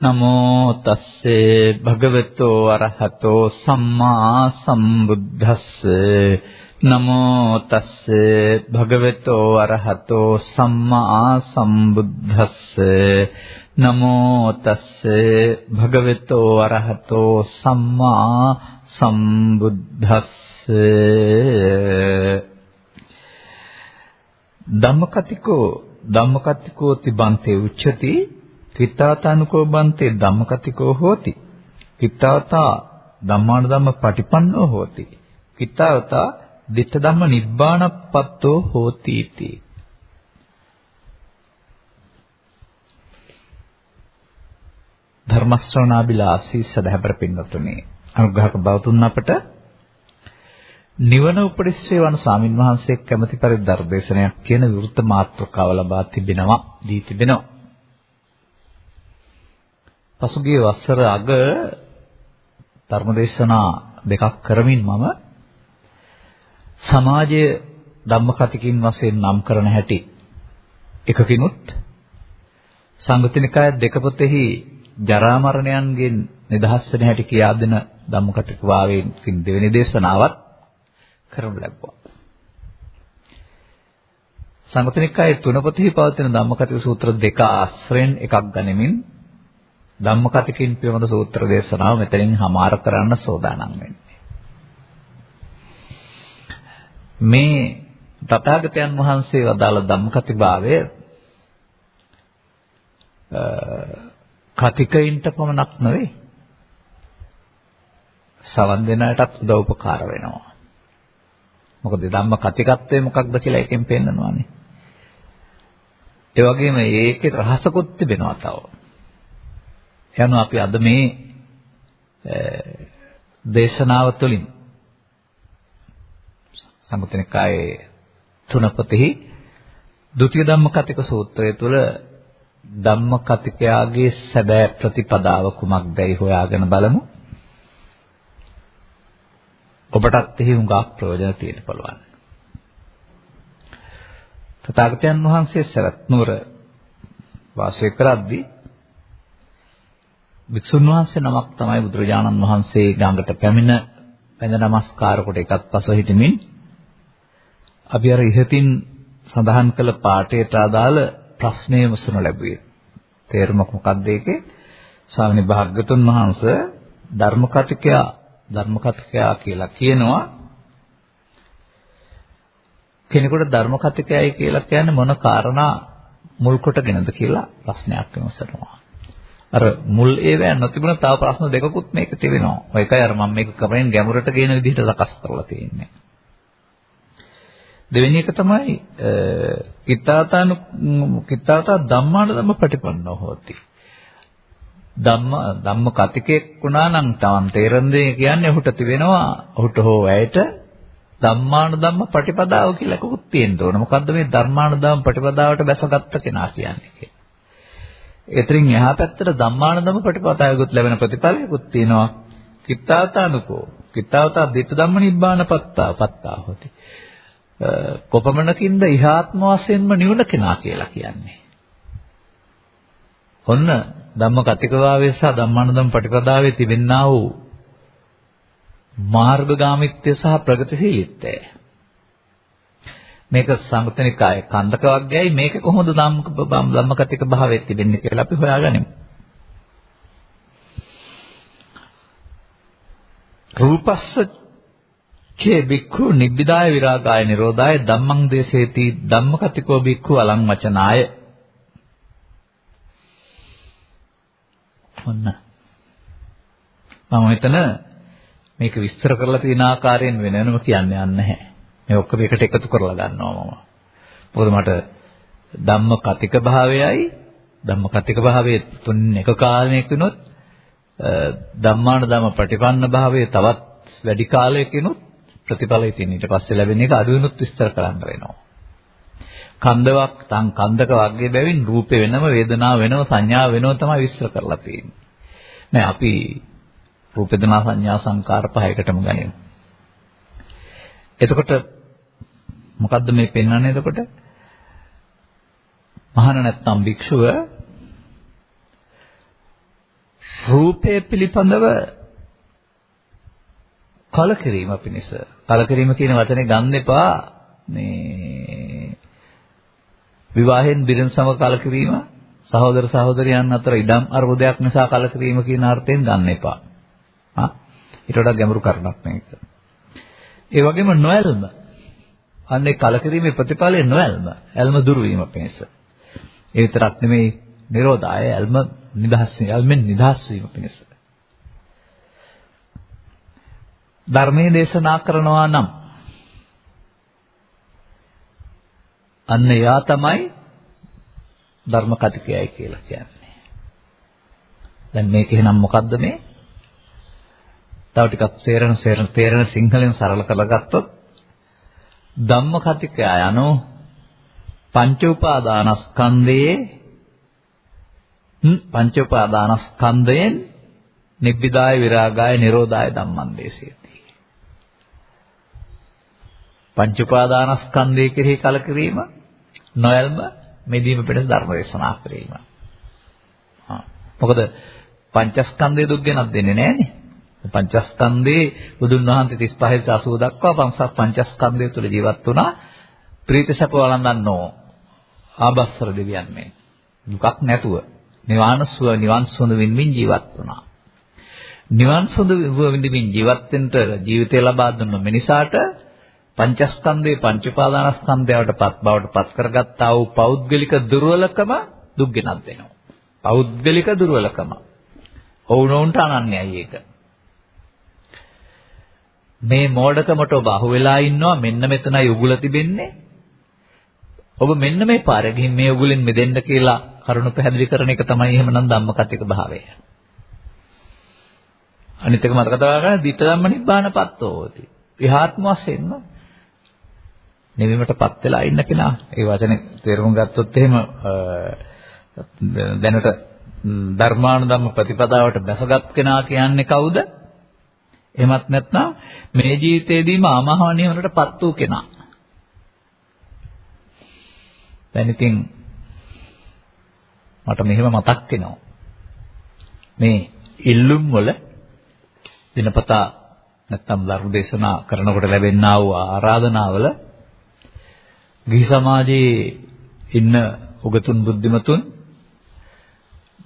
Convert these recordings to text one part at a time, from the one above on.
නමෝ තස්සේ භගවතෝ අරහතෝ සම්මා සම්බුද්දස්ස. නමෝ තස්සේ භගවතෝ අරහතෝ සම්මා සම්බුද්දස්ස. නමෝ තස්සේ භගවතෝ අරහතෝ සම්මා සම්බුද්දස්ස. ධම්මකතිකෝ ධම්මකතිකෝ තිබන්තේ උච්චති කිත්තාතානුකෝ බන්තේ ධම්මකතිකෝ හෝති. කිත්තාවතා ධම්මාන ධම්ම පටිපන්නෝ හෝති. කිත්තාවතා ditta ධම්ම නිබ්බානප්පත්තෝ හෝති इति. ධර්ම ශ්‍රවණාබිලාසී සදහබර පින්නතුනි අනුග්‍රහක බවතුන් අපට නිවන උපරිශ්‍රේ වන ස්වාමින් වහන්සේ කැමැති පරිදි ධර්මදේශනයක් කියන විවෘත මාතෘකාව ලබා තිබෙනවා දී තිබෙනවා පසුගිය වසර අග ධර්මදේශනා දෙකක් කරමින් මම සමාජයේ ධම්මකතිකින් වශයෙන් නම් කරන හැටි එකකිනුත් සංගතිනිකාය දෙක පොතෙහි ජරා මරණයන්ගෙන් නිදහස් වෙන හැටි කියා දෙන ධම්මකතික වාවයෙන් දෙවෙනි දේශනාවත් කරනු ලැබුවා. සංගතිනිකායේ තුන පොතෙහි පවතින ධම්මකතික සූත්‍ර දෙක ආශ්‍රයෙන් එකක් ගනිමින් ධම්මකතිකින් පිළිබඳ සූත්‍ර දේශනාව මෙතනින් හමාර කරන්න සෝදානම් වෙන්නේ. මේ තථාගතයන් වහන්සේ වදාළ ධම්මකතිභාවය කතිකයින්ට පමණක් නෙවෙයි සවන් දෙනාටත් උදව් උපකාර වෙනවා. මොකද ධම්ම කතිකත්වය මොකක්ද කියලා එකෙන් පෙන්නනවානේ. ඒ වගේම ඒකේ රහසකුත් තිබෙනවා තව. යනවා අපි අද මේ දේශනාව තුළින් සම්මුතිනිකායේ තුනපතෙහි ဒုတိ ය ධම්මකතික සූත්‍රය තුළ ධම්මකතිකයාගේ සැබෑ ප්‍රතිපදාව කුමක්දයි හොයාගෙන බලමු. ඔබටත් එහි හුඟක් ප්‍රයෝජන තියෙන්න පුළුවන්. තථාගතයන් වහන්සේ සරත් නුවර වාසය කරද්දී වික්ෂුන් වහන්සේ නමක් තමයි බුදුරජාණන් වහන්සේ ගඟට පැමිණ වැඳ නමස්කාර කොට එකත් පසව හිටමින් අපි අර ඉහතින් සඳහන් කළ පාඨයට අදාළ ප්‍රශ්නය විසඳනු ලැබුවේ. තේරුම මොකක්ද ඒකේ? ස්වාමීන් භාග්‍යතුන් වහන්සේ ධර්මකතිකයා ධර්මකතිකයා කියලා කියනවා කෙනෙකුට ධර්මකතිකයයි කියලා කියන්නේ මොන කාරණා මුල් කොටගෙනද කියලා ප්‍රශ්නයක් විමසනවා. අර මුල් ඒවැ නොතිබුණ තව ප්‍රශ්න දෙකකුත් මේක තිබෙනවා. ඒකයි අර මම මේක කමෙන් ගැඹුරට ගේන විදිහට සකස් කරලා තියෙන්නේ. දෙවෙනි එක තමයි කිත්තාතන කිත්තාතා ධම්මාන ධම්ම ප්‍රතිපන්නෝ හොති. ධම්ම ධම්ම කතිකෙක් වුණා නම් තවන් තේරෙන දේ කියන්නේ ඔහුට තිබෙනවා ඔහුට හෝ ඇයට ධම්මාන ධම්ම ප්‍රතිපදාව කියලා එකකුත් තියෙන්න ඕන. මොකද්ද මේ ධර්මාන ධම්ම ප්‍රතිපදාවට බැසගත්ත කෙනා කියන්නේ? එතරින් එහා පැත්තට ධම්මානදම ප්‍රතිපදාවකුත් ලැබෙන ප්‍රතිඵලයකුත් තියෙනවා. කිත්තාතානුකෝ. කිත්තාවතා දිට්ඨ ධම්ම නිබ්බාන පත්තා පත්තා හොති. කොපමණකින්ද ඉහාත්ම වශයෙන්ම නිවන කෙනා කියලා කියන්නේ. ඔන්න ධම්ම කතිකවාවේ සහ ධම්මානදම් ප්‍රතිපදාවේ තිබෙන්නා වූ මාර්ගගාමිත්වය සහ ප්‍රගතිශීලීත්වය. මේක සංගතනිකාය කන්දක වර්ගයයි. මේක කොහොමද ධම්මකතික භාවයේ තිබෙන්නේ කියලා අපි හොයාගනිමු. රූපස්ස චේ බික්ඛු නිබ්බිදාය විරාගාය නිරෝධාය ධම්මං දේසේති ධම්මකතිකෝ බික්ඛු අලං වචනාය. ඔන්න. මම හිතන මේක විස්තර කරලා තියෙන ආකාරයෙන් වෙන වෙනම කියන්න යන්නේ නැහැ. මේ ඔක්කොම එකට එකතු කරලා ගන්නවා මම. මොකද මට ධම්ම කතික භාවයයි ධම්ම කතික භාවයේ තුන් එක කාලයක විනොත් ධම්මාන ධම්ම ප්‍රතිපන්න භාවයේ තවත් වැඩි කාලයකිනුත් ප්‍රතිඵලය තියෙන. ඊට පස්සේ ලැබෙන එක අඩු වෙනුත් විස්තර කරන්න වෙනවා. කන්දවක් තන් කන්දක වර්ගයේ බැවින් රූපේ වෙනම වේදනාව වෙනම සංඥා වෙනම තමයි විස්තර කරලා තියෙන්නේ. නෑ අපි රූපේදනා සංඥා සංකාර පහයකටම ගනිමු. එතකොට මොකද්ද මේ පෙන්වන්නේ එතකොට? මහාන නැත්තම් භික්ෂුව රූපය පිළිබඳව කලකිරීම පිණිස කලකිරීම කියන වචනේ ගන්න එපා මේ විවාහයෙන් බිරිඳ සමග කලකිරීම සහෝදර සහෝදරියන් අතර ඉඩම් අරුබුදයක් නිසා කලකිරීම කියන අර්ථයෙන් ගන්න එපා. හා ඊට වඩා ගැඹුරු කරුණක් මේක. ඒ වගේම නොඇල්ම. අන්නේ කලකිරීමේ ප්‍රතිඵලය නොඇල්ම. ඇල්ම දුරු වීම පිණිස. ඒ විතරක් නෙමෙයි නිරෝධාය ඇල්ම නිදහස් ඇල්මෙන් නිදහස් වීම පිණිස. ධර්මයේ දේශනා කරනවා නම් අන්න යා තමයි ධර්ම කතිකයයි කියලා කියන්නේ. දැන් මේක එහෙනම් මොකද්ද මේ? තව ටිකක් තේරෙන තේරෙන තේරෙන සිංහලෙන් සරල කරලා ගත්තොත් ධම්ම කතිකය යනෝ පංච උපාදානස්කන්ධයේ පංච උපාදානස්කන්ධයෙන් නිබ්බිදාය විරාගාය නිරෝධාය ධම්මං දේශයති. පංච උපාදානස්කන්ධය කෙරෙහි කලකිරීම නොයල්ම මෙදීම පිණිස ධර්ම දේශනා කිරීම. හා මොකද පංචස්කන්ධය දුක් ගැනක් දෙන්නේ නැහනේ. පංචස්කන්ධේ බුදුන් වහන්සේ 35 80 දක්වා පංචස්කන්ධය තුළ ජීවත් වුණා. ප්‍රීතිසප වළඳන්නෝ ආබස්සර දෙවියන් මේ. දුකක් නැතුව නිවන සුව නිවන් සුවඳ විඳින්න ජීවත් වුණා. නිවන් සුවඳ විඳින්න ජීවත් වෙන්න ජීවිතය ලබා දුන්න මිනිසාට පංචස්කන්ධේ පංච උපාදානස්කන්ධයටපත් බවට පත් කරගත්තා වූ පෞද්ගලික දුර්වලකම දුක් ගෙනත් දෙනවා. පෞද්ගලික දුර්වලකම. ඔවුනොවුන්ට අනන්‍යයි ඒක. මේ මෝඩකමට ඔබ අහු වෙලා ඉන්නවා මෙන්න මෙතනයි උගුල තිබෙන්නේ. ඔබ මෙන්න මේ පාර ගිහින් මේ උගුලෙන් මිදෙන්න කියලා කරුණ පැහැදිලි කරන එක තමයි එහෙමනම් ධම්මකතික භාවය. අනිත් එක මතක තබා ගන්න ditta ධම්ම නිබ්බානපත්තෝති. විහාත්ම වශයෙන්ම නිවීමටපත් වෙලා ඉන්න කෙනා. ඒ වචනේ තේරුම් ගත්තොත් එහෙම දැනට ධර්මානුධම්ම ප්‍රතිපදාවට බැසගත් කෙනා කියන්නේ කවුද? එහෙමත් නැත්නම් මේ ජීවිතේදීම ආමහව නිවනටපත් වූ කෙනා. දැන් ඉතින් මට මෙහෙම මතක් වෙනවා. මේ ඉල්ලුම් වල දිනපතා නැත්නම් ධර්ම දේශනා කරනකොට ලැබෙනා වූ ආරාධනාවල ගිහි සමාජයේ ඉන්න උගතුන් බුද්ධිමතුන්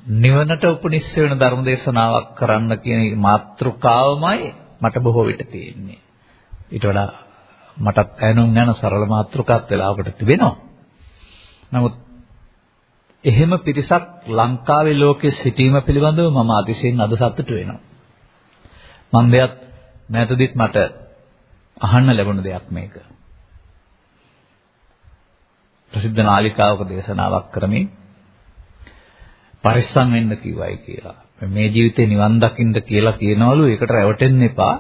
නිවනට උපනිශ්ච වෙන ධර්ම දේශනාවක් කරන්න කියන මාතෘකාවමයි මට බොහෝ විට තියෙන්නේ. ඊට වඩා මටත් ඇනුම් යන සරල මාතෘකාවක් වෙලාවකට තිබෙනවා. නමුත් එහෙම පිරිසක් ලංකාවේ ලෝකෙ සිටීම පිළිබඳව මම අතිශයින් අද සතුටු වෙනවා. මම දෙයක් නැතදිත් මට අහන්න ලැබුණ දෙයක් මේක. ප්‍රසිද්ධ නාලිකාවක දේශනාවක් කරමින් පරිස්සම් වෙන්න කිව්වයි කියලා. මේ ජීවිතේ නිවන් දකින්න කියලා කියනවලු ඒකට රැවටෙන්න එපා.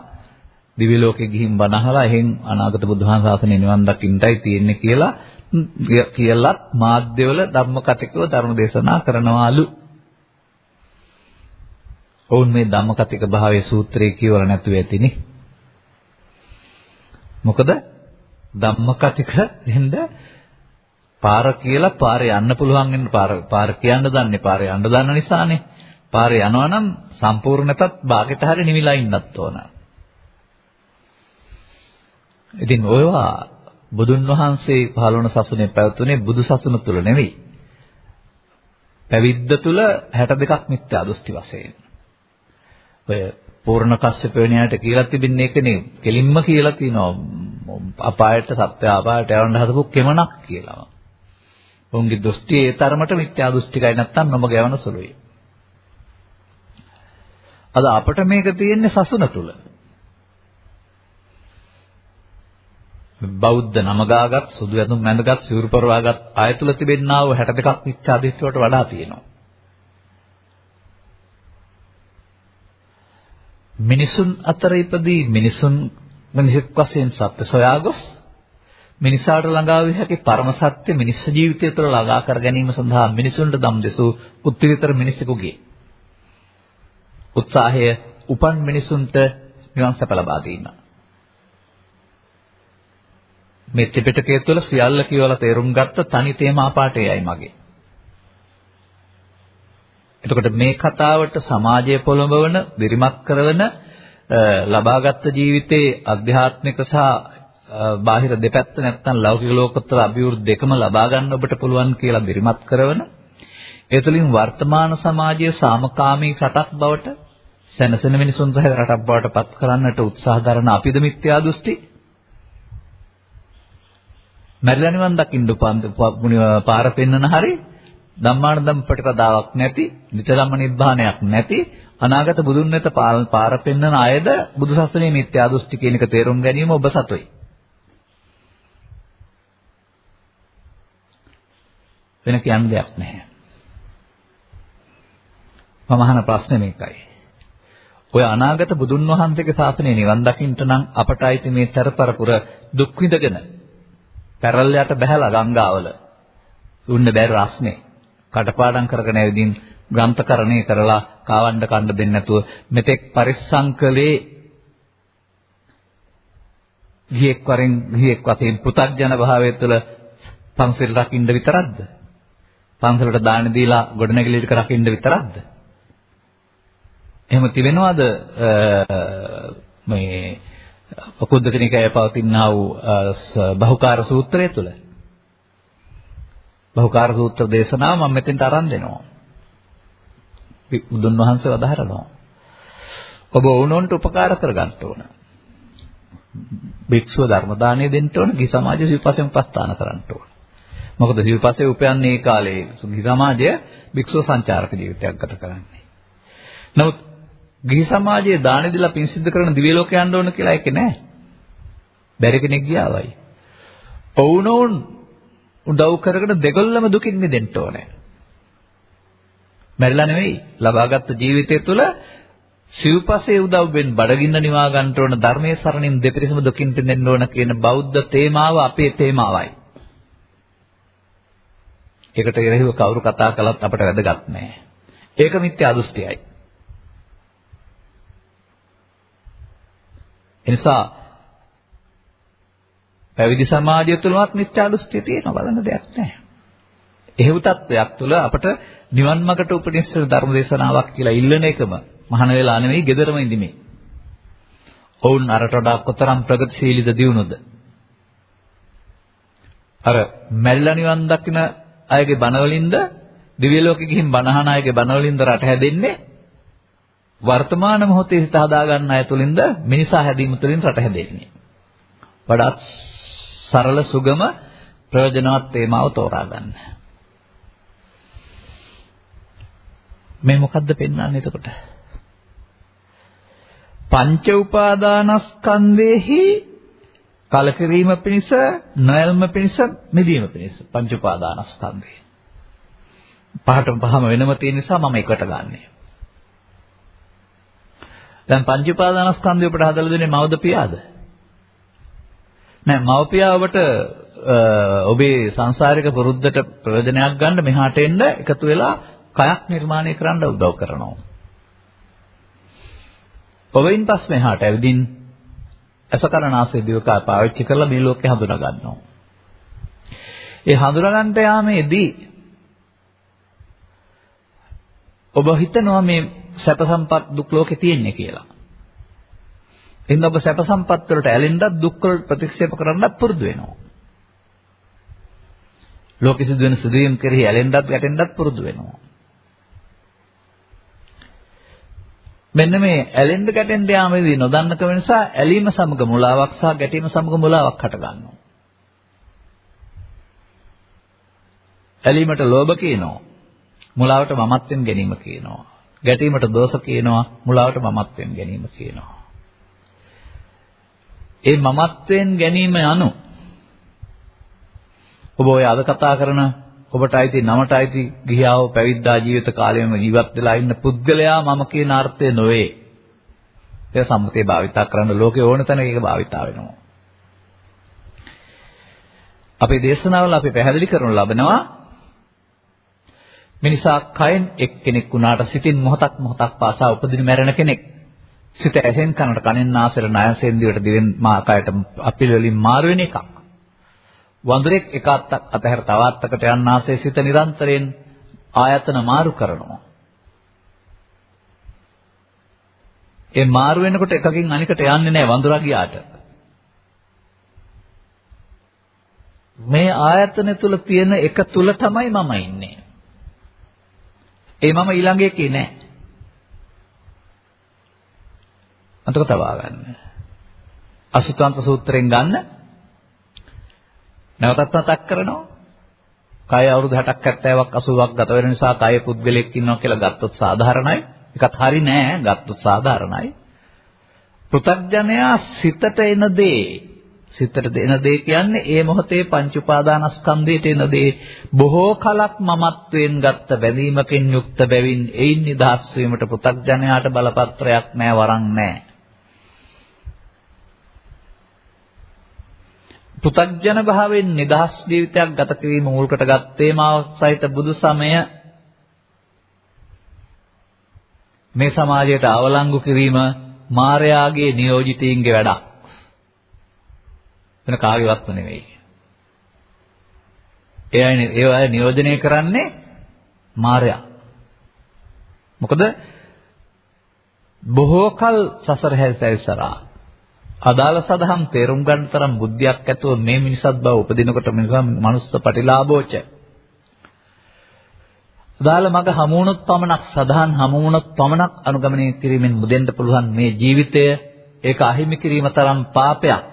දිව්‍ය ලෝකෙ ගිහින් බණ අහලා එහෙන් අනාගත බුදුහාම සාසනේ නිවන් දකින්නයි තියෙන්නේ කියලා කියලත් මාධ්‍යවල ධර්ම කතිකව ධර්ම දේශනා කරනවාලු. ඔවුන් මේ ධම්ම කතික භාවයේ සූත්‍රය කියවල නැතුව ඇතිනේ. මොකද ධම්ම කතික දෙන්න පාර කියලා පාරේ යන්න පුළුවන් වෙන පාර පාර කියන්න දන්නේ පාරේ යන්න දන්න නිසානේ. පාරේ යනවා නම් සම්පූර්ණතත් භාගයට හරිය නිවිලා ඉන්නත් ඕන. ඉතින් ඔයවා බුදුන් වහන්සේ පහළ වුණ සසුනේ පැවතුනේ බුදු සසුන තුල නෙවෙයි. පැවිද්ද තුල 62ක් මිත්‍යා දෘෂ්ටි වශයෙන්. ඔය පූර්ණ කස්සප වෙණියට කියලා තිබෙන්නේ ඒකනේ. කෙලින්ම කියලා තිනවා අපායට සත්‍ය අපායට යවන්න හදපු කෙමනක් කියලා. උන්ගේ දෘෂ්ටි ඒ තරමට මිත්‍යා දෘෂ්ටිකයි නැත්තම් නොමග යවන සුළුයි. අද අපිට මේක තියෙන්නේ සසුන තුල. බෞද්ධ නමගාගත් සුදු ඇඳුම් මැඳගත් සිවුරු පරවාගත් ආය තුල තිබෙන්නා වූ 62ක් මිත්‍යා දෘෂ්ටි වලට වඩා තියෙනවා. මිනිසුන් අතර ඉපදී මිනිසුන් මිනිසෙක් වශයෙන් සත්‍ය සොයා ගොස් මිනිසාට ළඟා විය හැකි පරම සත්‍ය මිනිස් ජීවිතය තුළ ළඟා කර ගැනීම සඳහා මිනිසුන්ට දම් දෙසූ උත්තරීතර මිනිසෙකුගේ උත්සාහය උපන් මිනිසුන්ට නිවන් සැප ලබා දීම. මේ ත්‍රිපිටකය තුළ සියල්ල කියවලා තේරුම් ගත්ත තනි තේමා පාඩයයි මගේ. එතකොට මේ කතාවට සමාජය පොළඹවන, දිරිමත් කරන ලබාගත් ජීවිතයේ අධ්‍යාත්මික සහ බාහිර දෙපැත්ත නැත්තම් ලෞකික ලෝකෝත්තර අභිවෘද්ධි දෙකම ලබා ගන්න ඔබට පුළුවන් කියලා දිරිමත් කරන ඒ තුළින් වර්තමාන සමාජයේ සාමකාමී රටක් බවට සැනසෙන මිනිසුන් සහ රටක් බවට පත් කරන්නට උත්සාහ දරන අපිද මිත්‍යා දෘෂ්ටි මැරිලා නිවන් දකින්න පාර පෙන්නන හරි ධම්මාන ධම්ම ප්‍රතිපදාවක් නැති විතරම්ම නිබ්බානයක් නැති අනාගත බුදුන් වෙත පාර පෙන්නන අයද බුදු සසුනේ මිත්‍යා දෘෂ්ටි කියන එක තේරුම් ගැනීම ඔබ සතුයි. වෙන කියන්න දෙයක් නැහැ. මම අහන ප්‍රශ්නේ මේකයි. ඔය අනාගත බුදුන් වහන්සේගේ ශාසනය නිවන් දකින්න නම් අපට අයිති මේ තරපරපුර දුක් විඳගෙන පැරල්ලයට බහැලා ගංගාවල උන්න බැරි රස්නේ කටපාඩම් කරගෙන ඇවිදින් ග්‍රන්ථකරණය කරලා කාවණ්ඩ කණ්ඩ දෙන්නේ නැතුව මෙතෙක් පරිස්සංකලේ ගියෙක් වරෙන් ගියෙක් වශයෙන් පෘථග්ජන භාවය තුළ පන්සල් රකින්න විතරක්ද? පන්සලට දාන දීලා ගොඩනැගිලි ටික රකින්න විතරක්ද? එහෙම තිබෙනවද මේ පොකුද්දකනිකය පවතිනා වූ බහුකාර සූත්‍රය තුල? බහුකාර සූත්‍ර දේශනාව මම මෙතෙන්ට අරන් දෙනවා. බුදුන් වහන්සේ වදාහරනවා. ඔබ වුණොන්ට උපකාර කරගන්න ඕන. භික්ෂුව ධර්ම දාණය දෙන්න ඕන, ගිහි සමාජය සිව්පසෙන් උපස්ථාන කරන්න ඕන. මොකද සිව්පසේ උපයන්නේ ඒ කාලේ ගිහි සමාජය භික්ෂුව සංචාරක ජීවිතයක් ගත කරන්නේ. නමුත් ගිහි සමාජයේ දාන දීලා පින් සිද්ධ කරන දිව්‍ය ලෝක යන්න ඕන කියලා ඒක නෑ. බැරි කෙනෙක් ගියාවයි. ඔවුනොවුන් උදව් කරගෙන දෙගොල්ලම දුකින් මිදෙන්න ඕනේ. මැරිලා නෙවෙයි ලබාගත් ජීවිතය තුළ සිව්පසේ උදව්වෙන් බඩගින්න නිවා ගන්න ඕන ධර්මයේ සරණින් දෙපිරිසම දුකින් මිදෙන්න ඕන කියන බෞද්ධ තේමාව අපේ තේමාවයි. ඒකට එරෙහිව කවුරු කතා කළත් අපට වැදගත් නෑ. ඒක මිත්‍යා දෘෂ්ටියයි. එනිසා පැවිදි සමාජය තුළවත් මිත්‍යා දෘෂ්ටිය තියෙනවා බලන්න දෙයක් නැහැ. එහෙව් තත්වයක් තුළ අපට නිවන් මාර්ගට උපනිෂ්ඨ ධර්ම දේශනාවක් කියලා ඉල්ලන එකම මහාන වෙලා නෙවෙයි gederම ඉඳිමේ. ඔවුන් අරට වඩා කොතරම් ප්‍රගතිශීලීද දියුණුද? අර මැරිලා නිවන් දකින අයගේ බණවලින්ද දිව්‍ය ලෝකෙ ගිහින් බණහන අයගේ බණවලින්ද රට හැදෙන්නේ වර්තමාන මොහොතේ හිත හදා ගන්න අය තුලින්ද මිනිසා හැදීම තුලින් රට හැදෙන්නේ. වඩාත් සරල සුගම ප්‍රයෝජනවත් තේමාව තෝරා ගන්න. මේ මොකද්ද පෙන්වන්නේ එතකොට? පංච උපාදානස්කන්ධේහි කලකිරීම පිණිස නොයල්ම පිණිස මිදීම පිණිස පංච උපාදානස්කන්ධේ. පහටම පහම වෙනම තියෙන නිසා මම එකට ගන්නෙ. දැන් පංච උපාදානස්කන්ධය අපිට හදලා දෙන්නේ මවද පියාද? නෑ මව්පියා ඔබට ඔබේ සංසාරික පුරුද්දට ප්‍රයෝජනයක් ගන්න මෙහාට එන්න එකතු වෙලා කයක් නිර්මාණය කරන්න උදව් කරනවා. ඔබෙන් පස් මෙහාට ඇවිදින් අසකරණාසය දිවකා පාවිච්චි කරලා මේ ලෝකේ හඳුනා ගන්නවා. ඒ හඳුනා ගන්නට යාමේදී ඔබ හිතනවා මේ සැප සම්පත් දුක් ලෝකේ තියෙන්නේ කියලා. එහෙනම් ඔබ සැප සම්පත් වලට ඇලෙන්නත් දුක් වලට ප්‍රතික්ෂේප කරන්නත් පුරුදු වෙනවා. ලෝකෙ සිදුවෙන සිදුවීම් කෙරෙහි ඇලෙන්නත් ගැටෙන්නත් පුරුදු වෙනවා. මෙන්න මේ ඇලෙන්න ගැටෙන්න යාමේදී නොදන්නකම නිසා ඇලීම සමග මුලාවක් සහ ගැටීම සමග මුලාවක් හට ගන්නවා. ඇලීමට ලෝභ කියනවා. මුලාවට මමත්වෙන් ගැනීම කියනවා. ගැටීමට දෝෂ කියනවා. මුලාවට මමත්වෙන් ගැනීම කියනවා. ඒ මමත්වයෙන් ගැනීම යනු ඔබ ඔය අද කතා කරන ඔබට අයිති නමට අයිති ගිහියාව පැවිද්දා ජීවිත කාලයම ජීවත් වෙලා ඉන්න පුද්ගලයා මම කියන අර්ථය නොවේ. ඒක සම්මුතිය භාවිතා කරන්න ලෝකේ ඕන තැනක ඒක භාවිතා වෙනවා. අපේ දේශනාවල අපි පැහැදිලි කරනු ලබනවා මිනිසා කයෙන් එක්කෙනෙක් වුණාට සිතින් මොහොතක් මොහොතක් පාසා උපදින මැරෙන කෙනෙක්. සිත ඇහෙන් කනට කනෙන් නාසයට නයසෙන් දිවට දිවෙන් මාකයට අපිල වලින් මාරු වෙන එකක්. වඳුරෙක් එක අත්තක් අතහැර තව අත්තකට යන්න ආසේ සිත නිරන්තරයෙන් ආයතන මාරු කරනවා. ඒ මාරු වෙනකොට එකකින් අනිකට යන්නේ නැහැ වඳුරා ගියාට. මේ ආයතන තුල තියෙන එක තුල තමයි මම ඉන්නේ. ඒ මම ඊළඟ එකේ නෑ. අතක තබා ගන්න. අසුත්‍රාන්ත සූත්‍රයෙන් ගන්න නැවතත් මතක් කරනවා. කය අවුරුදු 60ක් 70ක් 80ක් ගත වෙන නිසා කය පුද්ගලෙක් ඉන්නවා කියලා ගත්තොත් සාධාරණයි. ඒකත් හරි නෑ ගත්තොත් සාධාරණයි. පෘථග්ජනයා සිතට එන දේ සිතට දෙන දේ කියන්නේ ඒ මොහොතේ පංච උපාදානස්කන්ධයට එන දේ බොහෝ කලක් මමත්වයෙන් ගත්ත බැඳීමකින් යුක්ත බැවින් ඒයින් නිදහස් වීමට පෘථග්ජනයාට බලපත්‍රයක් නෑ වරන් නෑ පෘථග්ජන භාවයෙන් නිදහස් ජීවිතයක් ගත කිරීම මූලිකට ගත්තේ මාව සහිත බුදු සමය මේ සමාජයට අවලංගු කිරීම මායාගේ නියෝජිතයින්ගේ වැඩක්. වෙන කාගේවත්ම නෙවෙයි. ඒ අය ඒ අය නියෝජනය කරන්නේ මායя. මොකද බොහෝ කල සසර හැසැරිසරා අදාළ සදහම් තේරුම් ගන්න තරම් බුද්ධියක් ඇතුව මේ මිනිසත් බව උපදිනකොට මනුස්ස ප්‍රතිලාභෝච අදාළ මග හමු වුණොත් පමණක් සදහන් හමු වුණොත් පමණක් අනුගමනය කිරීමෙන් මුදෙන්න පුළුවන් මේ ජීවිතය. ඒක අහිමි කිරීම තරම් පාපයක්.